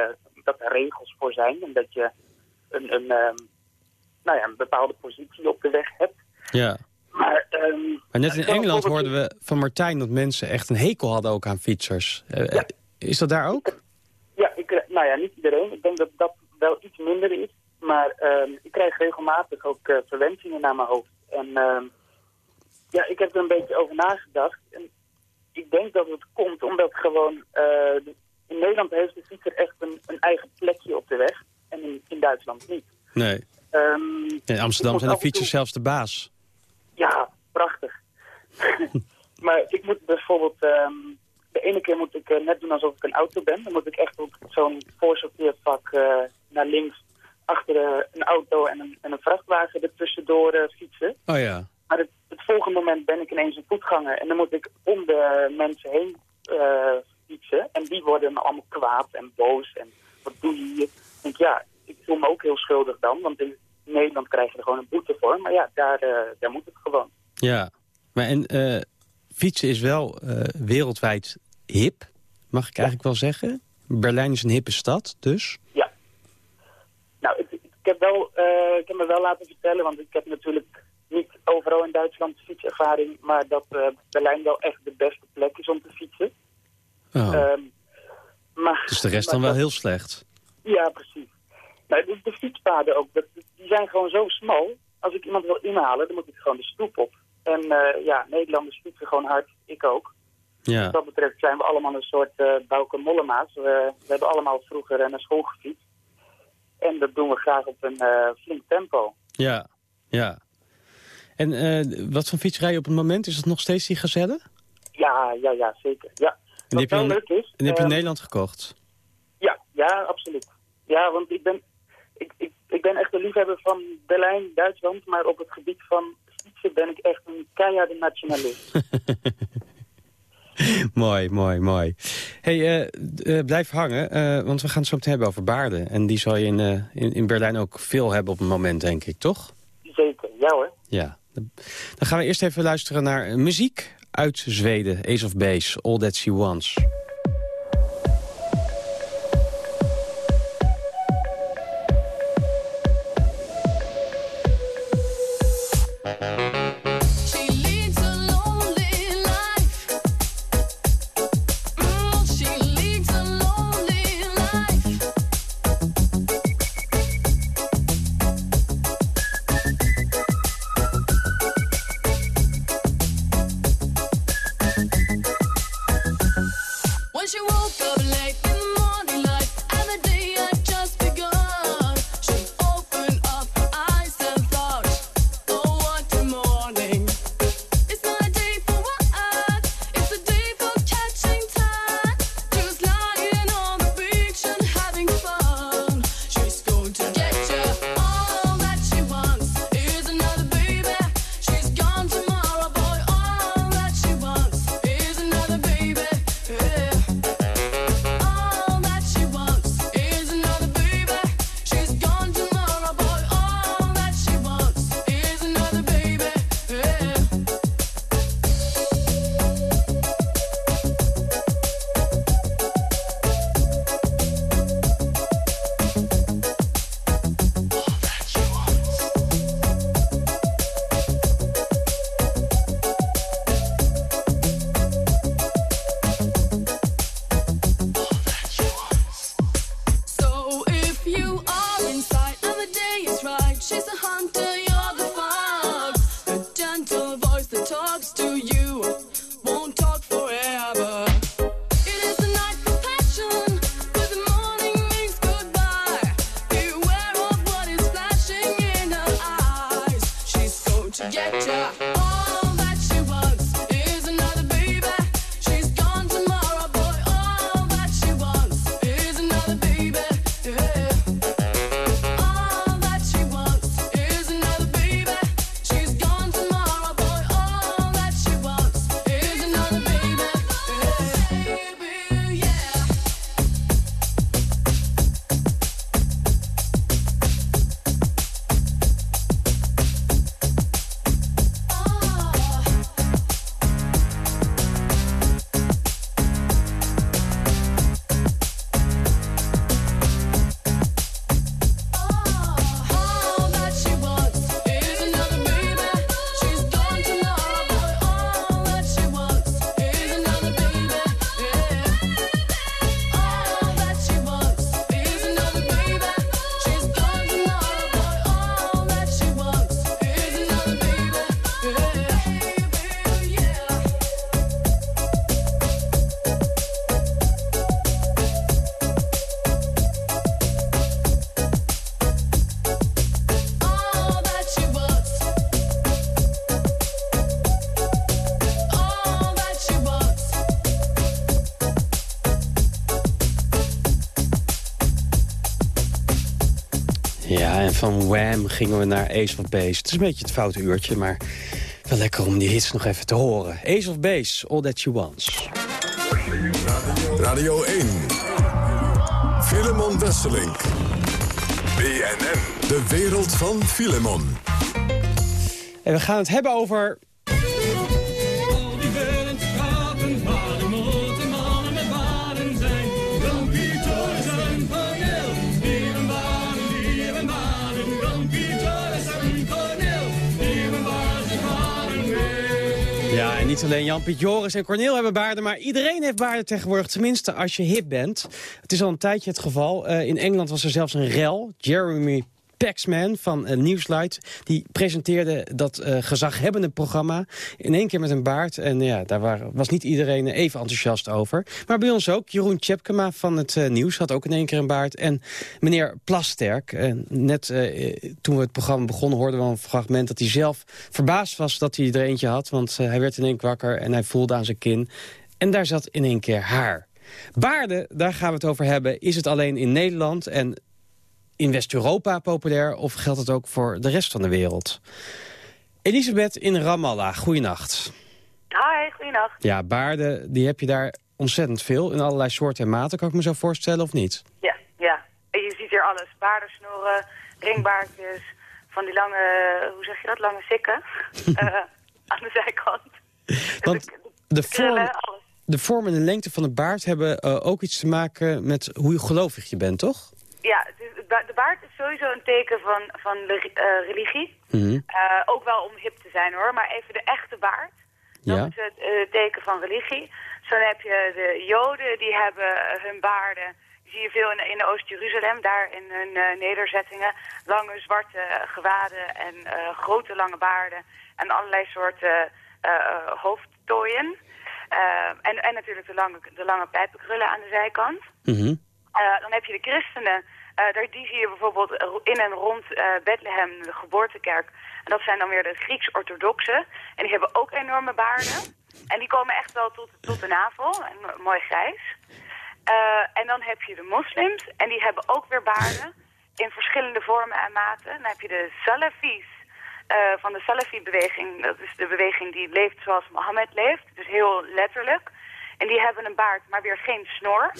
dat er regels voor zijn. En dat je een, een, um, nou ja, een bepaalde positie op de weg hebt. Ja. Maar, um, maar net in Engeland hoorden we van Martijn dat mensen echt een hekel hadden ook aan fietsers. Uh, ja. Is dat daar ook? Ja, ik, nou ja, niet iedereen. Ik denk dat dat wel iets minder is. Maar um, ik krijg regelmatig ook uh, verwensingen naar mijn hoofd. En ja, ik heb er een beetje over nagedacht. En ik denk dat het komt omdat gewoon... In Nederland heeft de fietser echt een, een, eigen plekje op de weg. En in, in Duitsland niet. Nee. Um, in Amsterdam zijn de fietsers toe... zelfs de baas. Ja, prachtig. maar ik moet bijvoorbeeld... Um, de ene keer moet ik eh, net doen alsof ik een auto ben. Dan moet ik echt op zo'n voorsorteervak uh, naar links achter uh, een auto en een, en een vrachtwagen er tussendoor fietsen. Oh ja. Maar het, het, volgende moment ben ik ineens een voetganger en dan moet ik om de mensen heen fietsen. En die worden me allemaal kwaad en boos en wat doe je hier? Ik denk, ja, ik voel me ook heel schuldig dan, want in Nederland krijg je er gewoon een boete voor. Maar ja, daar, daar moet het gewoon. Ja, maar en fietsen is wel wereldwijd hip, mag ik eigenlijk wel zeggen. Berlijn is een hippe stad, dus. Ja. Nou, ik, ik heb, wel, uh, ik heb me wel laten vertellen, want ik heb natuurlijk niet overal in Duitsland fietservaring, maar dat uh, Berlijn wel echt de beste plek is om te fietsen. Oh. Um, maar, dus de rest dan wel heel slecht? Ja, precies. Nou, de, de fietspaden ook, dat, die zijn gewoon zo smal. Als ik iemand wil inhalen, dan moet ik gewoon de stoep op. En uh, ja, Nederlanders fietsen gewoon hard, ik ook. Ja. Wat dat betreft zijn we allemaal een soort uh, Bauke Mollema's. We, we, hebben allemaal vroeger naar school gefietst. En dat doen we graag op een uh, flink tempo. Ja, ja. En uh, wat voor fiets rij je op het moment? Is het nog steeds die gazelle? Ja, ja, ja, zeker. Ja. En die heb je, leuk is, en heb je in Nederland gekocht? Ja, ja, absoluut. Ja, want ik ben, ik, ik, ik ben echt een liefhebber van Berlijn, Duitsland. Maar op het gebied van fietsen ben ik echt een keiharde nationalist. mooi, mooi, mooi. hey, uh, uh, blijf hangen, uh, want we gaan het zo meteen hebben over baarden. En die zal je in, in, in, Berlijn ook veel hebben op het moment, denk ik, toch? Zeker, ja hoor. Ja. Dan gaan we eerst even luisteren naar muziek uit Zweden. Ace of Base, All That She Wants. Van Wham gingen we naar Ace of Base. Het is een beetje het foute uurtje, maar wel lekker om die hits nog even te horen. Ace of Base, All That You Want. Radio 1. Filemon Wesselink. BNN. De wereld van Filemon. En we gaan het hebben over niet alleen Jan-Piet Joris en Corneel hebben baarden... maar iedereen heeft baarden tegenwoordig, tenminste als je hip bent. Het is al een tijdje het geval. Uh, in Engeland was er zelfs een rel. Jeremy Paxman van uh. Die presenteerde dat uh, gezaghebbende programma in één keer met een baard. En ja, daar waren, was niet iedereen even enthousiast over. Maar bij ons ook. Jeroen Tjepkema van het uh, Nieuws had ook in één keer een baard. En meneer Plasterk. net toen we het programma begonnen hoorden we een fragment dat hij zelf verbaasd was dat hij er eentje had. Want hij werd in één keer wakker en hij voelde aan zijn kin. En daar zat in één keer haar. Baarden, daar gaan we het over hebben. Is het alleen in Nederland en in West-Europa populair of geldt het ook voor de rest van de wereld? Elisabeth in Ramallah, goeienacht. Hi, goeienacht. Ja, baarden, die heb je daar ontzettend veel in allerlei soorten en maten. Kan ik me zo voorstellen of niet? Ja, ja. En je ziet hier alles. Baardensnoeren, ringbaardjes, van die lange, hoe zeg je dat, lange sikken uh, aan de zijkant. Want de, vorm, de vorm en de lengte van de baard hebben uh, ook iets te maken met hoe gelovig je bent, toch? Ja, de baard is sowieso een teken van, van uh, religie. Mm -hmm. uh, ook wel om hip te zijn hoor, maar even de echte baard. Dat ja. is het uh, teken van religie. Zo heb je de joden, die hebben hun baarden. Die zie je veel in, in Oost-Jeruzalem, daar in hun nederzettingen. Lange zwarte gewaden en grote lange baarden. En allerlei soorten hoofdtooien. en, en natuurlijk de lange, de lange pijpenkrullen aan de zijkant. Mm -hmm. Uh, dan heb je de christenen. Uh, daar, die zie je bijvoorbeeld in en rond uh, Bethlehem, de geboortekerk. En dat zijn dan weer de Grieks-orthodoxen. En die hebben ook enorme baarden. En die komen echt wel tot, tot de navel. En mooi grijs. en dan heb je de moslims. En die hebben ook weer baarden. In verschillende vormen en maten. Dan heb je de Salafis. van de Salafi-beweging. Dat is de beweging die leeft zoals Mohammed leeft. Dus heel letterlijk. En die hebben een baard, maar weer geen snor.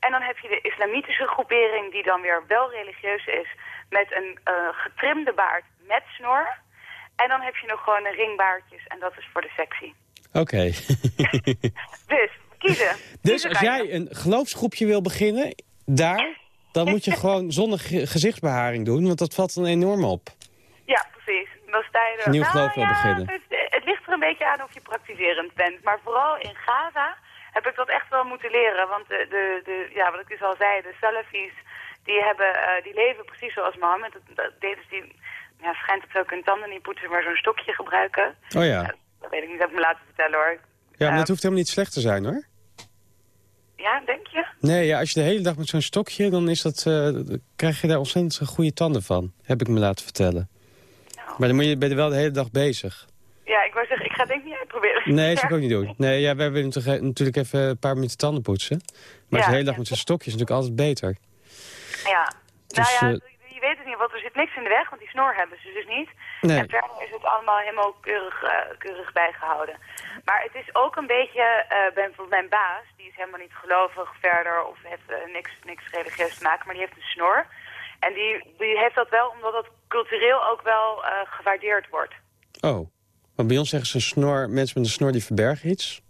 En dan heb je de islamitische groepering die dan weer wel religieus is... met een uh, getrimde baard met snor. En dan heb je nog gewoon ringbaardjes en dat is voor de sectie. Oké. Okay. dus, kiezen. Dus kiezen als jij een geloofsgroepje wil beginnen, daar... dan moet je gewoon zonder gezichtsbeharing doen, want dat valt dan enorm op. Ja, precies. Dan sta je er... Nieuw nou, geloof wil ja, beginnen. Het, het ligt er een beetje aan of je praktiserend bent. Maar vooral in Gaza heb ik dat echt wel moeten leren. Want de, de, de, ja, wat ik dus al zei, de Salafis, die, hebben, uh, die leven precies zoals Mohammed. Dat, dat deden ze die, ja, schijnt dat ze ook hun tanden niet poetsen, maar zo'n stokje gebruiken. Oh ja. Uh, dat weet ik niet, dat heb ik me laten vertellen hoor. Ja, maar dat hoeft helemaal niet slecht te zijn hoor. Ja, denk je? Nee, ja, als je de hele dag met zo'n stokje, dan is dat, uh, krijg je daar ontzettend goede tanden van. Heb ik me laten vertellen. Nou. Maar dan moet je, ben je wel de hele dag bezig. Ja, ik wou zeggen, ik ga het denk ik niet uitproberen. Nee, dat zou ik ook niet doen. Nee, ja, we hebben natuurlijk even een paar minuten tanden poetsen. Maar ja, de hele dag met zo'n stokje is natuurlijk altijd beter. Ja, Dus, nou ja, eh, je weet het niet, want er zit niks in de weg, want die snor hebben ze dus niet. Nee. En verder is het allemaal helemaal keurig, uh, keurig bijgehouden. Maar het is ook een beetje, uh, bij mijn baas, die is helemaal niet gelovig verder of heeft niks, niks religieus te maken, maar die heeft een snor. En die, die heeft dat wel omdat dat cultureel ook wel gewaardeerd wordt. Oh, want bij ons zeggen ze snor, mensen met een snor die verbergen iets.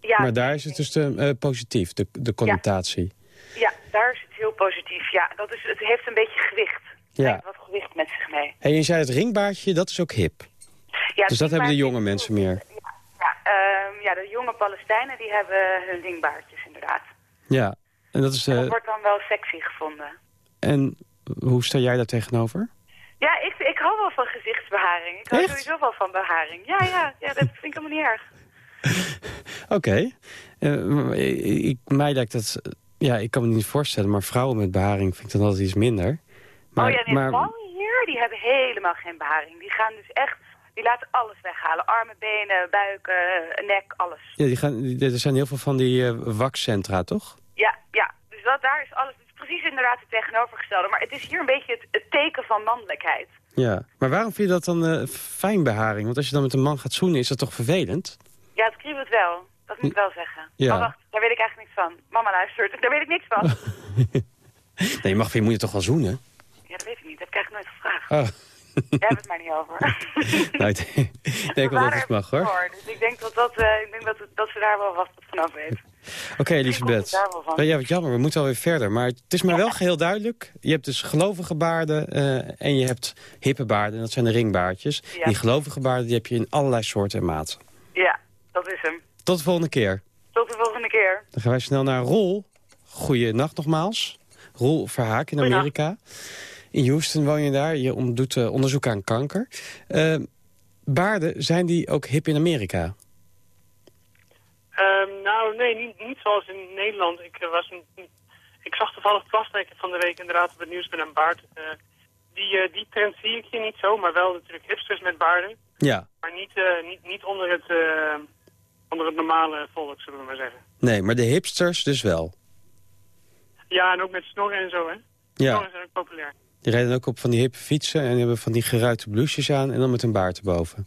Ja, maar daar is het dus de, positief, de, de connotatie. Ja. ja, daar is het heel positief. Ja, dat is, het heeft een beetje gewicht. Ja. Wat gewicht met zich mee. En je zei het ringbaardje, dat is ook hip. Ja, dus dat hebben de jonge mensen meer. Ja, uh, ja, de jonge Palestijnen die hebben hun ringbaardjes inderdaad. Ja, en dat is... Uh... En dat wordt dan wel sexy gevonden. En hoe sta jij daar tegenover? Ik, hou wel van gezichtsbeharing. Ik hou Echt? sowieso wel van beharing. Ja, ja, ja, dat vind ik helemaal niet erg. Oké. Okay. Uh, ik, mij lijkt dat... Ja, ik kan me niet voorstellen, maar vrouwen met beharing vind ik dan altijd iets minder. Maar, oh ja, nee, maar... vrouwen hier, die hebben helemaal geen beharing. Die gaan dus echt... Die laten alles weghalen. Armen, benen, buiken, nek, alles. Ja, die gaan, die, er zijn heel veel van die uh, waxcentra, toch? Ja, ja. Dus dat, daar is alles het is precies inderdaad het tegenovergestelde. Maar het is hier een beetje het, het teken van mannelijkheid. Ja, maar waarom vind je dat dan eh fijnbeharing? Want als je dan met een man gaat zoenen, is dat toch vervelend? Ja, het kriebelt wel. Dat moet ik wel zeggen. Ja. Oh, wacht, daar weet ik eigenlijk niks van. Mama luistert, daar weet ik niks van. Nee, je mag van je moeder toch wel zoenen? Ja, dat weet ik niet. Dat heb ik eigenlijk nooit gevraagd. Oh. Daar hebben we het maar niet over. nou, ik denk- wel dat het mag, hoor. Dus ik denk dat, dat, eh, ik denk dat, dat ze daar wel wat vanaf weet. Oké, Elisabeth. wel van. Ja, wat jammer, we moeten alweer verder. Maar het is me wel geheel duidelijk. Je hebt dus gelovige baarden eh, en je hebt hippe baarden. En dat zijn de ringbaardjes. Ja. Die gelovige baarden die heb je in allerlei soorten en maten. Ja, dat is hem. Tot de volgende keer. Tot de volgende keer. Dan gaan wij snel naar Rol. Goeienacht nogmaals. Roel Verhaak in Amerika. In Houston woon je daar. Je doet eh, onderzoek aan kanker. Eh, baarden, zijn die ook hip in Amerika? Ehm, nou, nee, niet, niet zoals in Nederland. Ik, eh, was een, ik zag toevallig plastreken van de week inderdaad op het nieuws met een baard. Eh, die, eh, die trend zie ik hier niet zo, maar wel natuurlijk hipsters met baarden. Ja. Maar niet, niet, niet onder, het, onder het normale volk, zullen we maar zeggen. Nee, maar de hipsters dus wel. Ja, en ook met snorren en zo, hè. Ja. Snorren zijn ook populair. Die rijden ook op van die hippe fietsen en hebben van die geruite blouses aan... en dan met een baard erboven.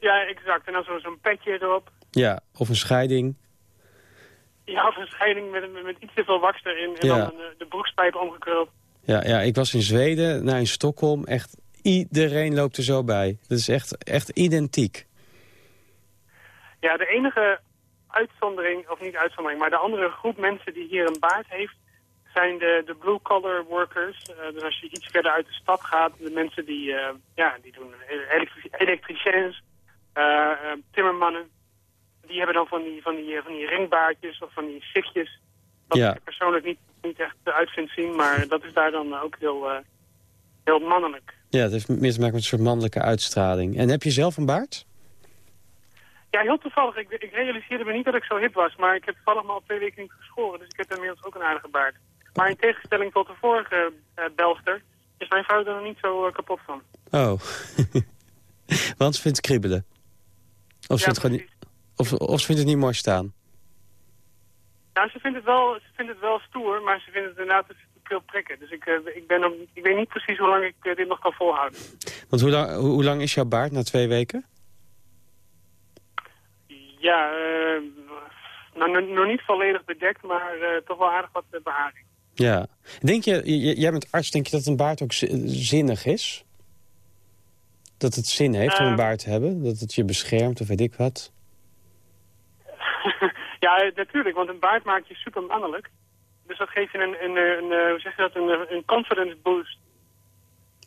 Ja, exact. En dan zo- zo'n petje erop. Ja, of een scheiding. Ja, of een scheiding met, met, iets te veel wax erin. En Ja. dan eh, de broekspijp omgekruld. Ja, ja, ik was in Zweden, nou in Stockholm. Echt iedereen loopt er zo bij. Dat is echt, echt identiek. Ja, de enige uitzondering, of niet uitzondering, maar de andere groep mensen die hier een baard heeft, zijn de, de blue-collar workers. Eh, dus als je iets verder uit de stad gaat, de mensen die, eh, ja, die doen elektri elektriciens, eh, timmermannen, die hebben dan van die, van die, eh, van die ringbaardjes of van die sikjes. Wat Ja. ik persoonlijk niet, niet echt uit vind zien, maar dat is daar dan ook heel, eh, heel mannelijk. Ja, het heeft meer te maken met een soort mannelijke uitstraling. En heb je zelf een baard? Ja, heel toevallig. Ik, ik realiseerde me niet dat ik zo hip was, maar ik heb toevallig me al twee weken niet geschoren, dus ik heb inmiddels ook een aardige baard. Maar in tegenstelling tot de vorige eh belster is mijn vrouw er nog niet zo eh, kapot van. Oh. Want ze vindt het kriebelen. Of ze, Ja, vindt het gewoon niet, of, of ze vindt het niet mooi staan. Nou, ze vindt het wel, ze vindt het wel stoer, maar ze vindt het inderdaad veel prikken. Dus ik, eh, ik, ben ik weet niet precies hoe lang ik eh, dit nog kan volhouden. Want hoe lang, hoe, lang is jouw baard na twee weken? Ja, eh, nou, nog- niet volledig bedekt, maar toch wel aardig wat eh, beharing. Ja. Denk je, jij bent arts, denk je dat een baard ook zi- zinnig is? Dat het zin heeft om een Eh. baard te hebben? Dat het je beschermt of weet ik wat? Ja, natuurlijk, want een baard maakt je super mannelijk. Dus dat geeft je een, een, een, eh, hoe zeg je dat, een, een confidence boost.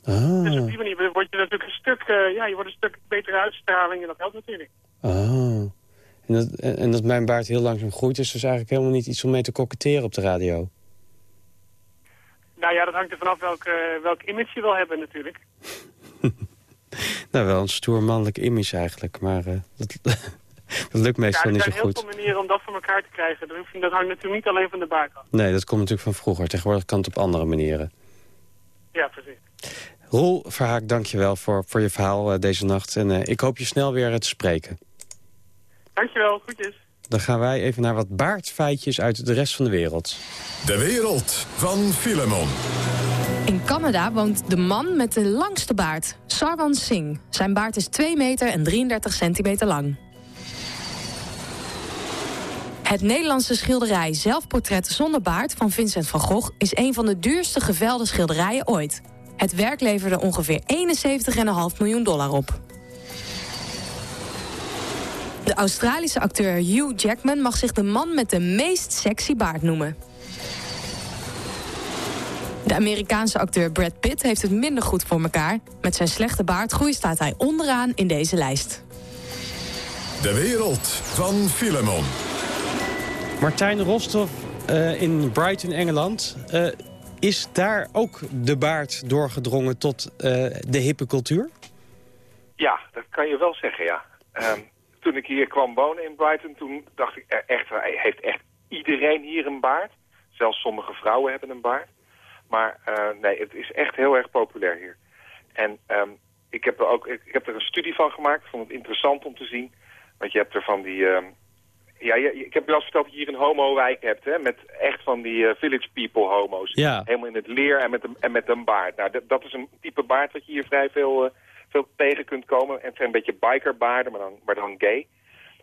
Ah, Dus op die manier word je natuurlijk een stuk, eh, ja, je wordt een stuk betere uitstraling en dat helpt natuurlijk. ah. En dat, en dat mijn baard heel langzaam groeit... is dus eigenlijk helemaal niet iets om mee te koketteren op de radio. Nou ja, dat hangt er vanaf welk, eh, welk image je wil hebben natuurlijk. Nou, wel een stoer mannelijk image eigenlijk, maar dat, dat lukt meestal er niet zo zijn heel goed. veel manieren om dat voor elkaar te krijgen. Dat, hoef je- dat hangt natuurlijk niet alleen van de baard af. Nee, dat komt natuurlijk van vroeger. Tegenwoordig kan het op andere manieren. Ja, precies. Roel Verhaak, dank je wel voor, voor je verhaal eh, deze nacht. En eh, ik hoop je snel weer te spreken. Dankjewel, groetjes. Dan gaan wij even naar wat baardfeitjes uit de rest van de wereld. De wereld van Filemon. In Canada woont de man met de langste baard, Sarwan Singh. Zijn baard is 2 meter en 33 centimeter lang. Het Nederlandse schilderij Zelfportret zonder baard van Vincent van Gogh... is een van de duurste gevelde schilderijen ooit. Het werk leverde ongeveer 71,5 miljoen dollar op. De Australische acteur Hugh Jackman mag zich de man met de meest sexy baard noemen. De Amerikaanse acteur Brad Pitt heeft het minder goed voor elkaar. Met zijn slechte baardgroei staat hij onderaan in deze lijst. De wereld van Filemon. Martijn Rostov eh, in Brighton, Engeland. Eh, is daar ook de baard doorgedrongen tot eh, de hippe cultuur? Ja, dat kan je wel zeggen, ja. Ehm, toen ik hier kwam wonen in Brighton, toen dacht ik echt, heeft echt iedereen hier een baard. Zelfs sommige vrouwen hebben een baard. Maar nee, het is echt heel erg populair hier. En ehm, ik, heb er ook, ik, ik heb er een studie van gemaakt. Ik vond het interessant om te zien. Want je hebt er van die, ehm, Ja, ik heb je al verteld dat je hier een homo-wijk hebt, hè? Met echt van die eh, village people homo's. Ja. Helemaal in het leer en met een, en met een baard. Nou, dat, dat is een type baard wat je hier vrij veel, eh, veel tegen kunt komen. En het zijn een beetje bikerbaarden, maar dan, maar dan gay.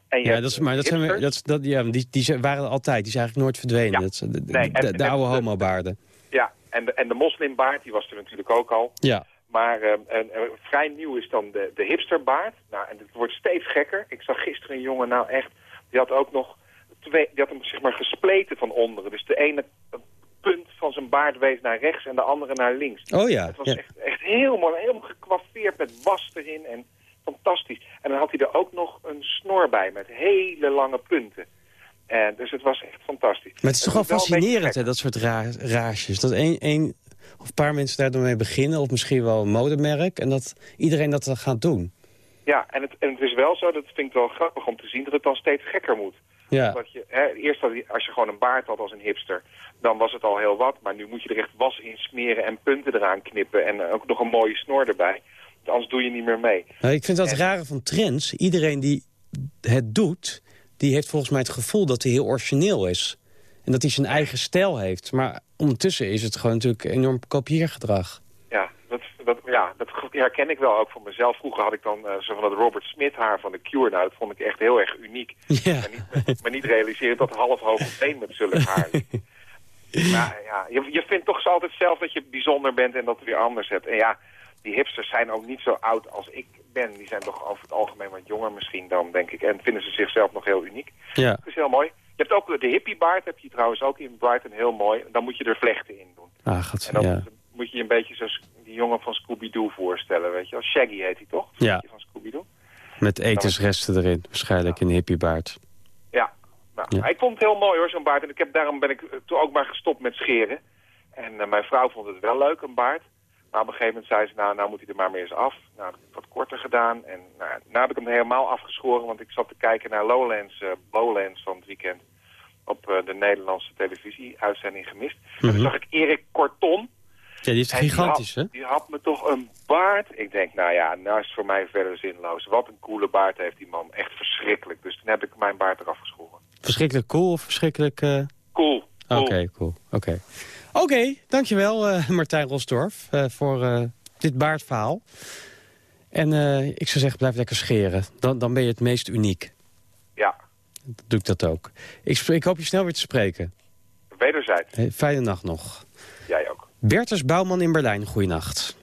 En Ja, dat is, maar dat zijn, dat, dat, ja, die, die waren er altijd. Die zijn eigenlijk nooit verdwenen. Dat, de, Nee, oude de- homobaarden. Ja, en de, en de moslimbaard, die was er natuurlijk ook al. Ja. Maar eh, en, eh, vrij nieuw is dan de, de hipsterbaard. Nou, en het wordt steeds gekker. Ik zag gisteren een jongen nou echt... Die had ook nog twee... Die had hem zeg maar gespleten van onderen. Dus de ene punt van zijn baard wees naar rechts en de andere naar links. Oh ja, Het was ja. echt, echt heel mooi. Helemaal gekwaffeerd met was erin en fantastisch. En dan had hij er ook nog een snor bij met hele lange punten. En dus het was echt fantastisch. Maar het is toch wel een fascinerend, hè, dat soort ra raasjes. Dat één, één of een paar mensen daarmee beginnen, of misschien wel een modemerk... en dat iedereen dat dan gaat doen. Ja, en het, en het is wel zo, dat vind ik wel grappig om te zien, dat het dan steeds gekker moet. Ja. Dat je, hè, eerst had als je gewoon een baard had als een hipster, dan was het al heel wat. Maar nu moet je er echt was in smeren en punten eraan knippen en ook nog een mooie snor erbij. Anders doe je niet meer mee. Nou, ik vind dat het rare van trends. Iedereen die het doet, die heeft volgens mij het gevoel dat hij heel origineel is. En dat hij zijn eigen stijl heeft. Maar ondertussen is het gewoon natuurlijk enorm kopieergedrag. Ja, dat, dat, ja, dat herken ik wel ook van mezelf. Vroeger had ik dan eh, zo van dat Robert Smith haar van de Cure. Nou, dat vond ik echt heel erg uniek. Ja. Maar, niet, maar niet realiseren dat half hoge been met zulk haar ligt. Maar ja, je, je vindt toch altijd zelf dat je bijzonder bent en dat je weer anders hebt. En ja, die hipsters zijn ook niet zo oud als ik ben. Die zijn toch over het algemeen wat jonger misschien dan, denk ik. En vinden ze zichzelf nog heel uniek. Ja. Dat is heel mooi. Je hebt ook de hippiebaard, heb je trouwens ook in Brighton, heel mooi. Dan moet je er vlechten in doen. Ah, god, En dan ja. Moet je je een beetje zoals die jongen van Scooby-Doo voorstellen, weet je wel. Shaggy heet hij toch? Ja. Van Scooby-Doo. Met etensresten erin, waarschijnlijk in de hippiebaard. Ja. Nou, Ja. Ik vond het heel mooi hoor, zo'n baard. En ik heb, daarom ben ik eh, toen ook maar gestopt met scheren. En eh, mijn vrouw vond het wel leuk, een baard. Maar op een gegeven moment zei ze, nou, nou moet hij er maar meer eens af. Nou, dat heb ik wat korter gedaan. En nou, nou heb ik hem helemaal afgeschoren, want ik zat te kijken naar Lowlands, eh Lowlands van het weekend. Op de Nederlandse televisie, uitzending gemist. En Mhm. toen zag ik Erik Korton. Ja, die is En gigantisch, hè? die had, die had me toch een baard. Ik denk, nou ja, nou is het voor mij verder zinloos. Wat een coole baard heeft die man. Echt verschrikkelijk. Dus toen heb ik mijn baard eraf geschoren. Verschrikkelijk cool of verschrikkelijk... eh, Cool. Oké, cool. Oké, Oké, dankjewel eh, Martijn Rosdorf eh, voor dit baardverhaal. En ik zou zeggen, blijf lekker scheren. Dan, dan ben je het meest uniek. Ja, Dan doe ik dat ook. Ik, ik hoop je snel weer te spreken. wederzijds. Eh, fijne nacht nog. Bertus Bouwman in Berlijn, goeienacht.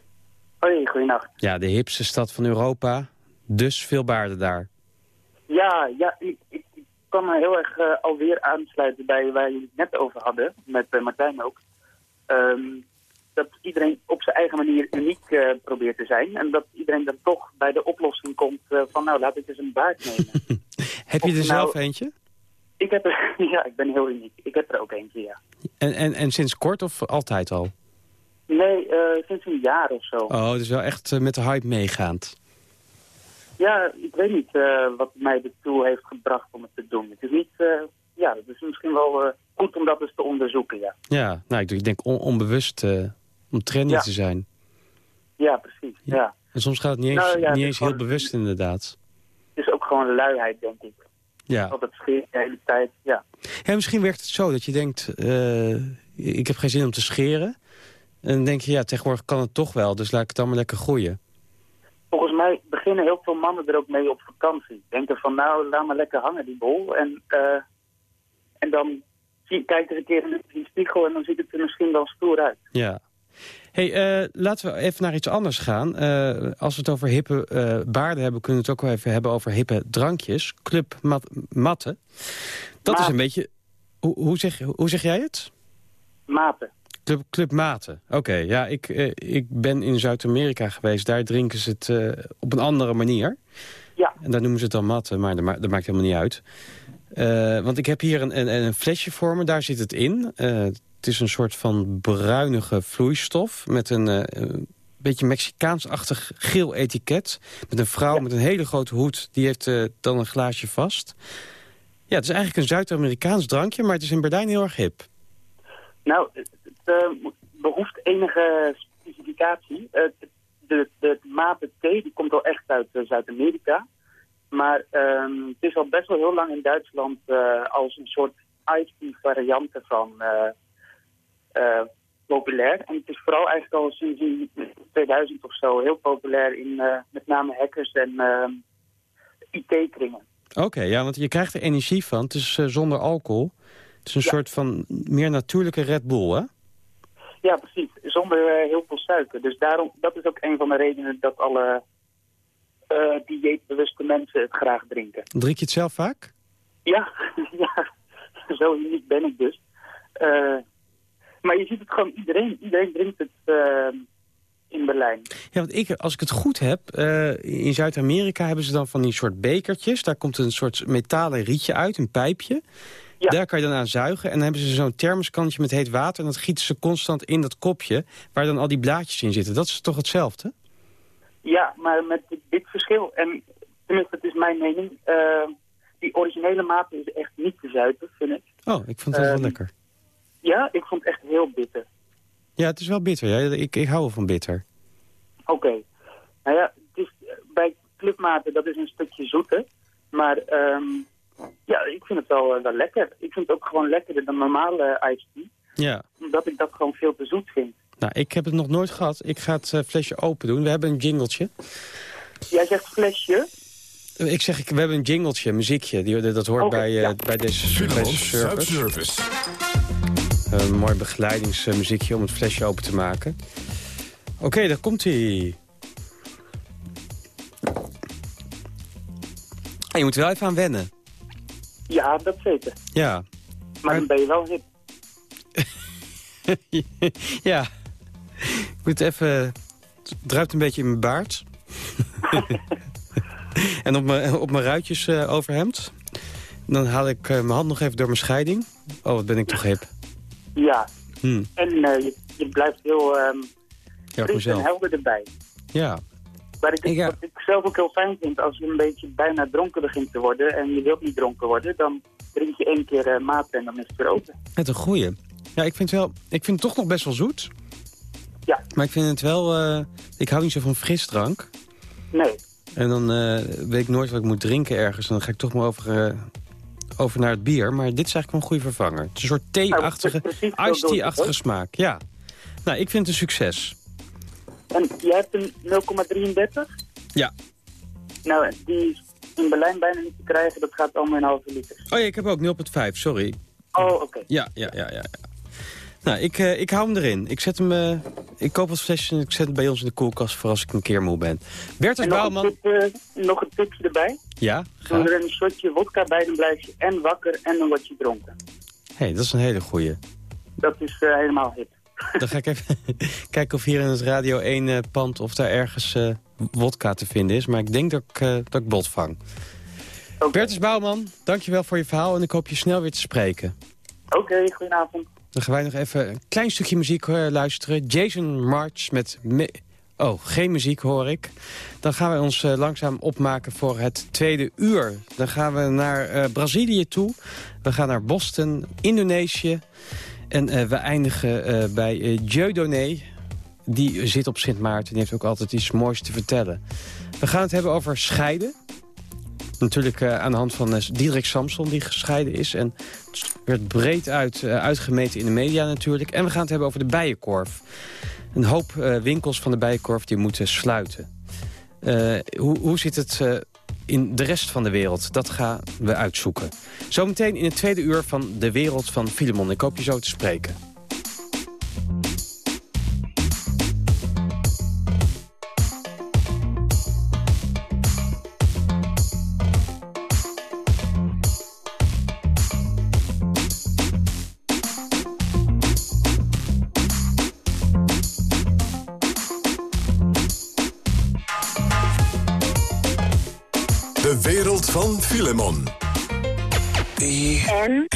Hoi, goeienacht. Ja, de hipste stad van Europa. Dus veel baarden daar. Ja, ja ik, ik, kan me heel erg eh, alweer aansluiten bij waar jullie het net over hadden, met eh, Martijn ook. Ehm, dat iedereen op zijn eigen manier uniek eh, probeert te zijn. En dat iedereen dan toch bij de oplossing komt van nou, laat ik eens een baard nemen. Heb je Of er nou- zelf eentje? ik heb er, ja, ik ben heel uniek. Ik heb er ook eentje, ja. En, en, en sinds kort of altijd al? Nee, eh, sinds een jaar of zo. Oh, dus wel echt eh, met de hype meegaand. Ja, ik weet niet eh, wat mij ertoe heeft gebracht om het te doen. Het is niet, ja, het is misschien wel goed om dat eens te onderzoeken, ja. Ja, nou, ik, denk on- onbewust om trendy Ja. te zijn. Ja, precies, ja. En soms gaat het niet eens, Nou ja, het niet eens heel bewust inderdaad. Het is ook gewoon luiheid, denk ik. Ja. Altijd scheren de hele tijd, ja. ja, misschien werkt het zo dat je denkt, ik heb geen zin om te scheren. En dan denk je, ja, tegenwoordig kan het toch wel, dus laat ik het allemaal lekker groeien. Volgens mij beginnen heel veel mannen er ook mee op vakantie. Denken van, nou, laat maar lekker hangen, die bol. En, eh, en dan zie, kijk eens een keer in die spiegel en dan ziet het er misschien wel stoer uit. Ja. hey, eh, laten we even naar iets anders gaan. Eh, als we het over hippe baarden hebben, kunnen we het ook wel even hebben over hippe drankjes. Club mat matten. Dat is een beetje... Hoe, hoe, zeg, hoe zeg jij het? Maten. Club, Club Maten. Oké, ja, ik, eh, ik ben in Zuid-Amerika geweest. Daar drinken ze het eh, op een andere manier. Ja. En daar noemen ze het dan matten, maar dat, ma- dat maakt helemaal niet uit. Eh, want ik heb hier een, een, een flesje voor me, daar zit het in. Het is een soort van bruinige vloeistof met een een beetje Mexicaans-achtig geel etiket. Met een vrouw met een hele grote hoed, die heeft dan een glaasje vast. Ja, het is eigenlijk een Zuid-Amerikaans drankje, maar het is in Berlijn heel erg hip. Nou, het, eh, behoeft enige specificatie. Eh, de, de, mate thee die komt wel echt uit eh, Zuid-Amerika. Maar ehm, het is al best wel heel lang in Duitsland als een soort iced variant ervan eh, eh, populair. En het is vooral eigenlijk al sinds 2000 of zo heel populair in met name hackers en ehm, IT-kringen. Oké, ja, want je krijgt er energie van. Het is zonder alcohol. Het is een soort van meer natuurlijke Red Bull, hè? Ja, precies. Zonder eh, heel veel suiker. Dus daarom, dat is ook een van de redenen dat alle eh dieetbewuste mensen het graag drinken. Drink je het zelf vaak? Ja, ja. zo uniek ben ik dus. Eh, maar je ziet het gewoon iedereen. Iedereen drinkt het in Berlijn. Ja, want ik, als ik het goed heb, in Zuid-Amerika hebben ze dan van die soort bekertjes. Daar komt een soort metalen rietje uit, een pijpje. Daar kan je dan aan zuigen. En dan hebben ze zo'n thermoskantje met heet water. En dat gieten ze constant in dat kopje, waar dan al die blaadjes in zitten. Dat is toch hetzelfde? Ja, maar met dit verschil. En tenminste, dat is mijn mening. eh, die originele maat is echt niet te zuipen, vind ik. Oh, ik vond het wel Ehm, lekker. Ja, ik vond het echt heel bitter. Ja, het is wel bitter. Ja. Ik, ik hou van bitter. Oké. Nou ja, het is, eh, bij clubmaten dat is een stukje zoeter. Maar ehm, ja, ik vind het wel, eh, wel lekker. Ik vind het ook gewoon lekkerder dan normale iced tea. Ja. Omdat ik dat gewoon veel te zoet vind. Nou, ik heb het nog nooit gehad. Ik ga het eh, flesje open doen. We hebben een jingletje. Jij zegt flesje. Eh, Ik zeg, ik, we hebben een jingletje, een muziekje. Die, dat hoort bij, eh, ja. bij deze, service. Een mooi begeleidingsmuziekje om het flesje open te maken. Oké, daar komt hij. Je moet er wel even aan wennen. Ja, dat zeker. Ja. Maar dan ben je wel hip. ja. Ik moet even... Het druipt een beetje in mijn baard. en op mijn, op mijn ruitjes eh, overhemd. Dan haal ik eh, mijn hand nog even door mijn scheiding. Oh, wat ben ik toch hip. Ja. Hm. En eh, je, je blijft heel ehm Ja, fris en helder erbij. Ja. Maar ik, wat ik zelf ook heel fijn vind, als je een beetje bijna dronken begint te worden... en je wilt niet dronken worden, dan drink je één keer eh maat en dan is het weer open. Het een goeie. Ja, ik vind, wel, ik vind het toch nog best wel zoet. Ja. Maar ik vind het wel... eh, ik hou niet zo van frisdrank. Nee. En dan eh, weet ik nooit wat ik moet drinken ergens. En dan ga ik toch maar over, eh, over naar het bier. Maar dit is eigenlijk wel een goede vervanger. Het is een soort thee-achtige, Nou, zo iced tea-achtige smaak. Ja. Nou, ik vind het een succes. En jij hebt een 0,33? Ja. Nou, die is in Berlijn bijna niet te krijgen. Dat gaat allemaal in halve liter. Oh ja, ik heb ook 0,5, sorry. Oh, oké. Ja, ja, ja, ja. ja. Nou, ik, eh, ik hou hem erin. Ik, zet hem, eh, ik koop wat flesjes en ik zet hem bij ons in de koelkast... voor als ik een keer moe ben. Bertus En nog een, Bouwman. tip, eh, nog een tipje erbij. Ja, Doe graag. er een shotje wodka bij, dan blijf je en wakker en dan word je dronken. hey, dat is een hele goeie. Dat is helemaal hip. Dan ga ik even kijken of hier in het Radio 1 eh, pand... of daar ergens eh wodka te vinden is. Maar ik denk dat ik, eh, dat ik bot vang. Bertus Bouwman, dankjewel voor je verhaal... en ik hoop je snel weer te spreken. Oké, goedenavond. Dan gaan wij nog even een klein stukje muziek luisteren. Jason March met... Me- oh, geen muziek hoor ik. Dan gaan wij ons langzaam opmaken voor het tweede uur. Dan gaan we naar Brazilië toe. We gaan naar Boston, Indonesië. En eh, we eindigen eh, bij uh, Dieudonné. Die zit op Sint Maarten. Die heeft ook altijd iets moois te vertellen. We gaan het hebben over scheiden. Natuurlijk aan de hand van Diederik Samson die gescheiden is. En het werd breed uit, uitgemeten in de media natuurlijk. En we gaan het hebben over de Bijenkorf. Een hoop winkels van de Bijenkorf die moeten sluiten. Hoe, hoe zit het in de rest van de wereld? Dat gaan we uitzoeken. Zometeen in het tweede uur van De Wereld van Filemon. Ik hoop je zo te spreken. Wereld van Filemon. En?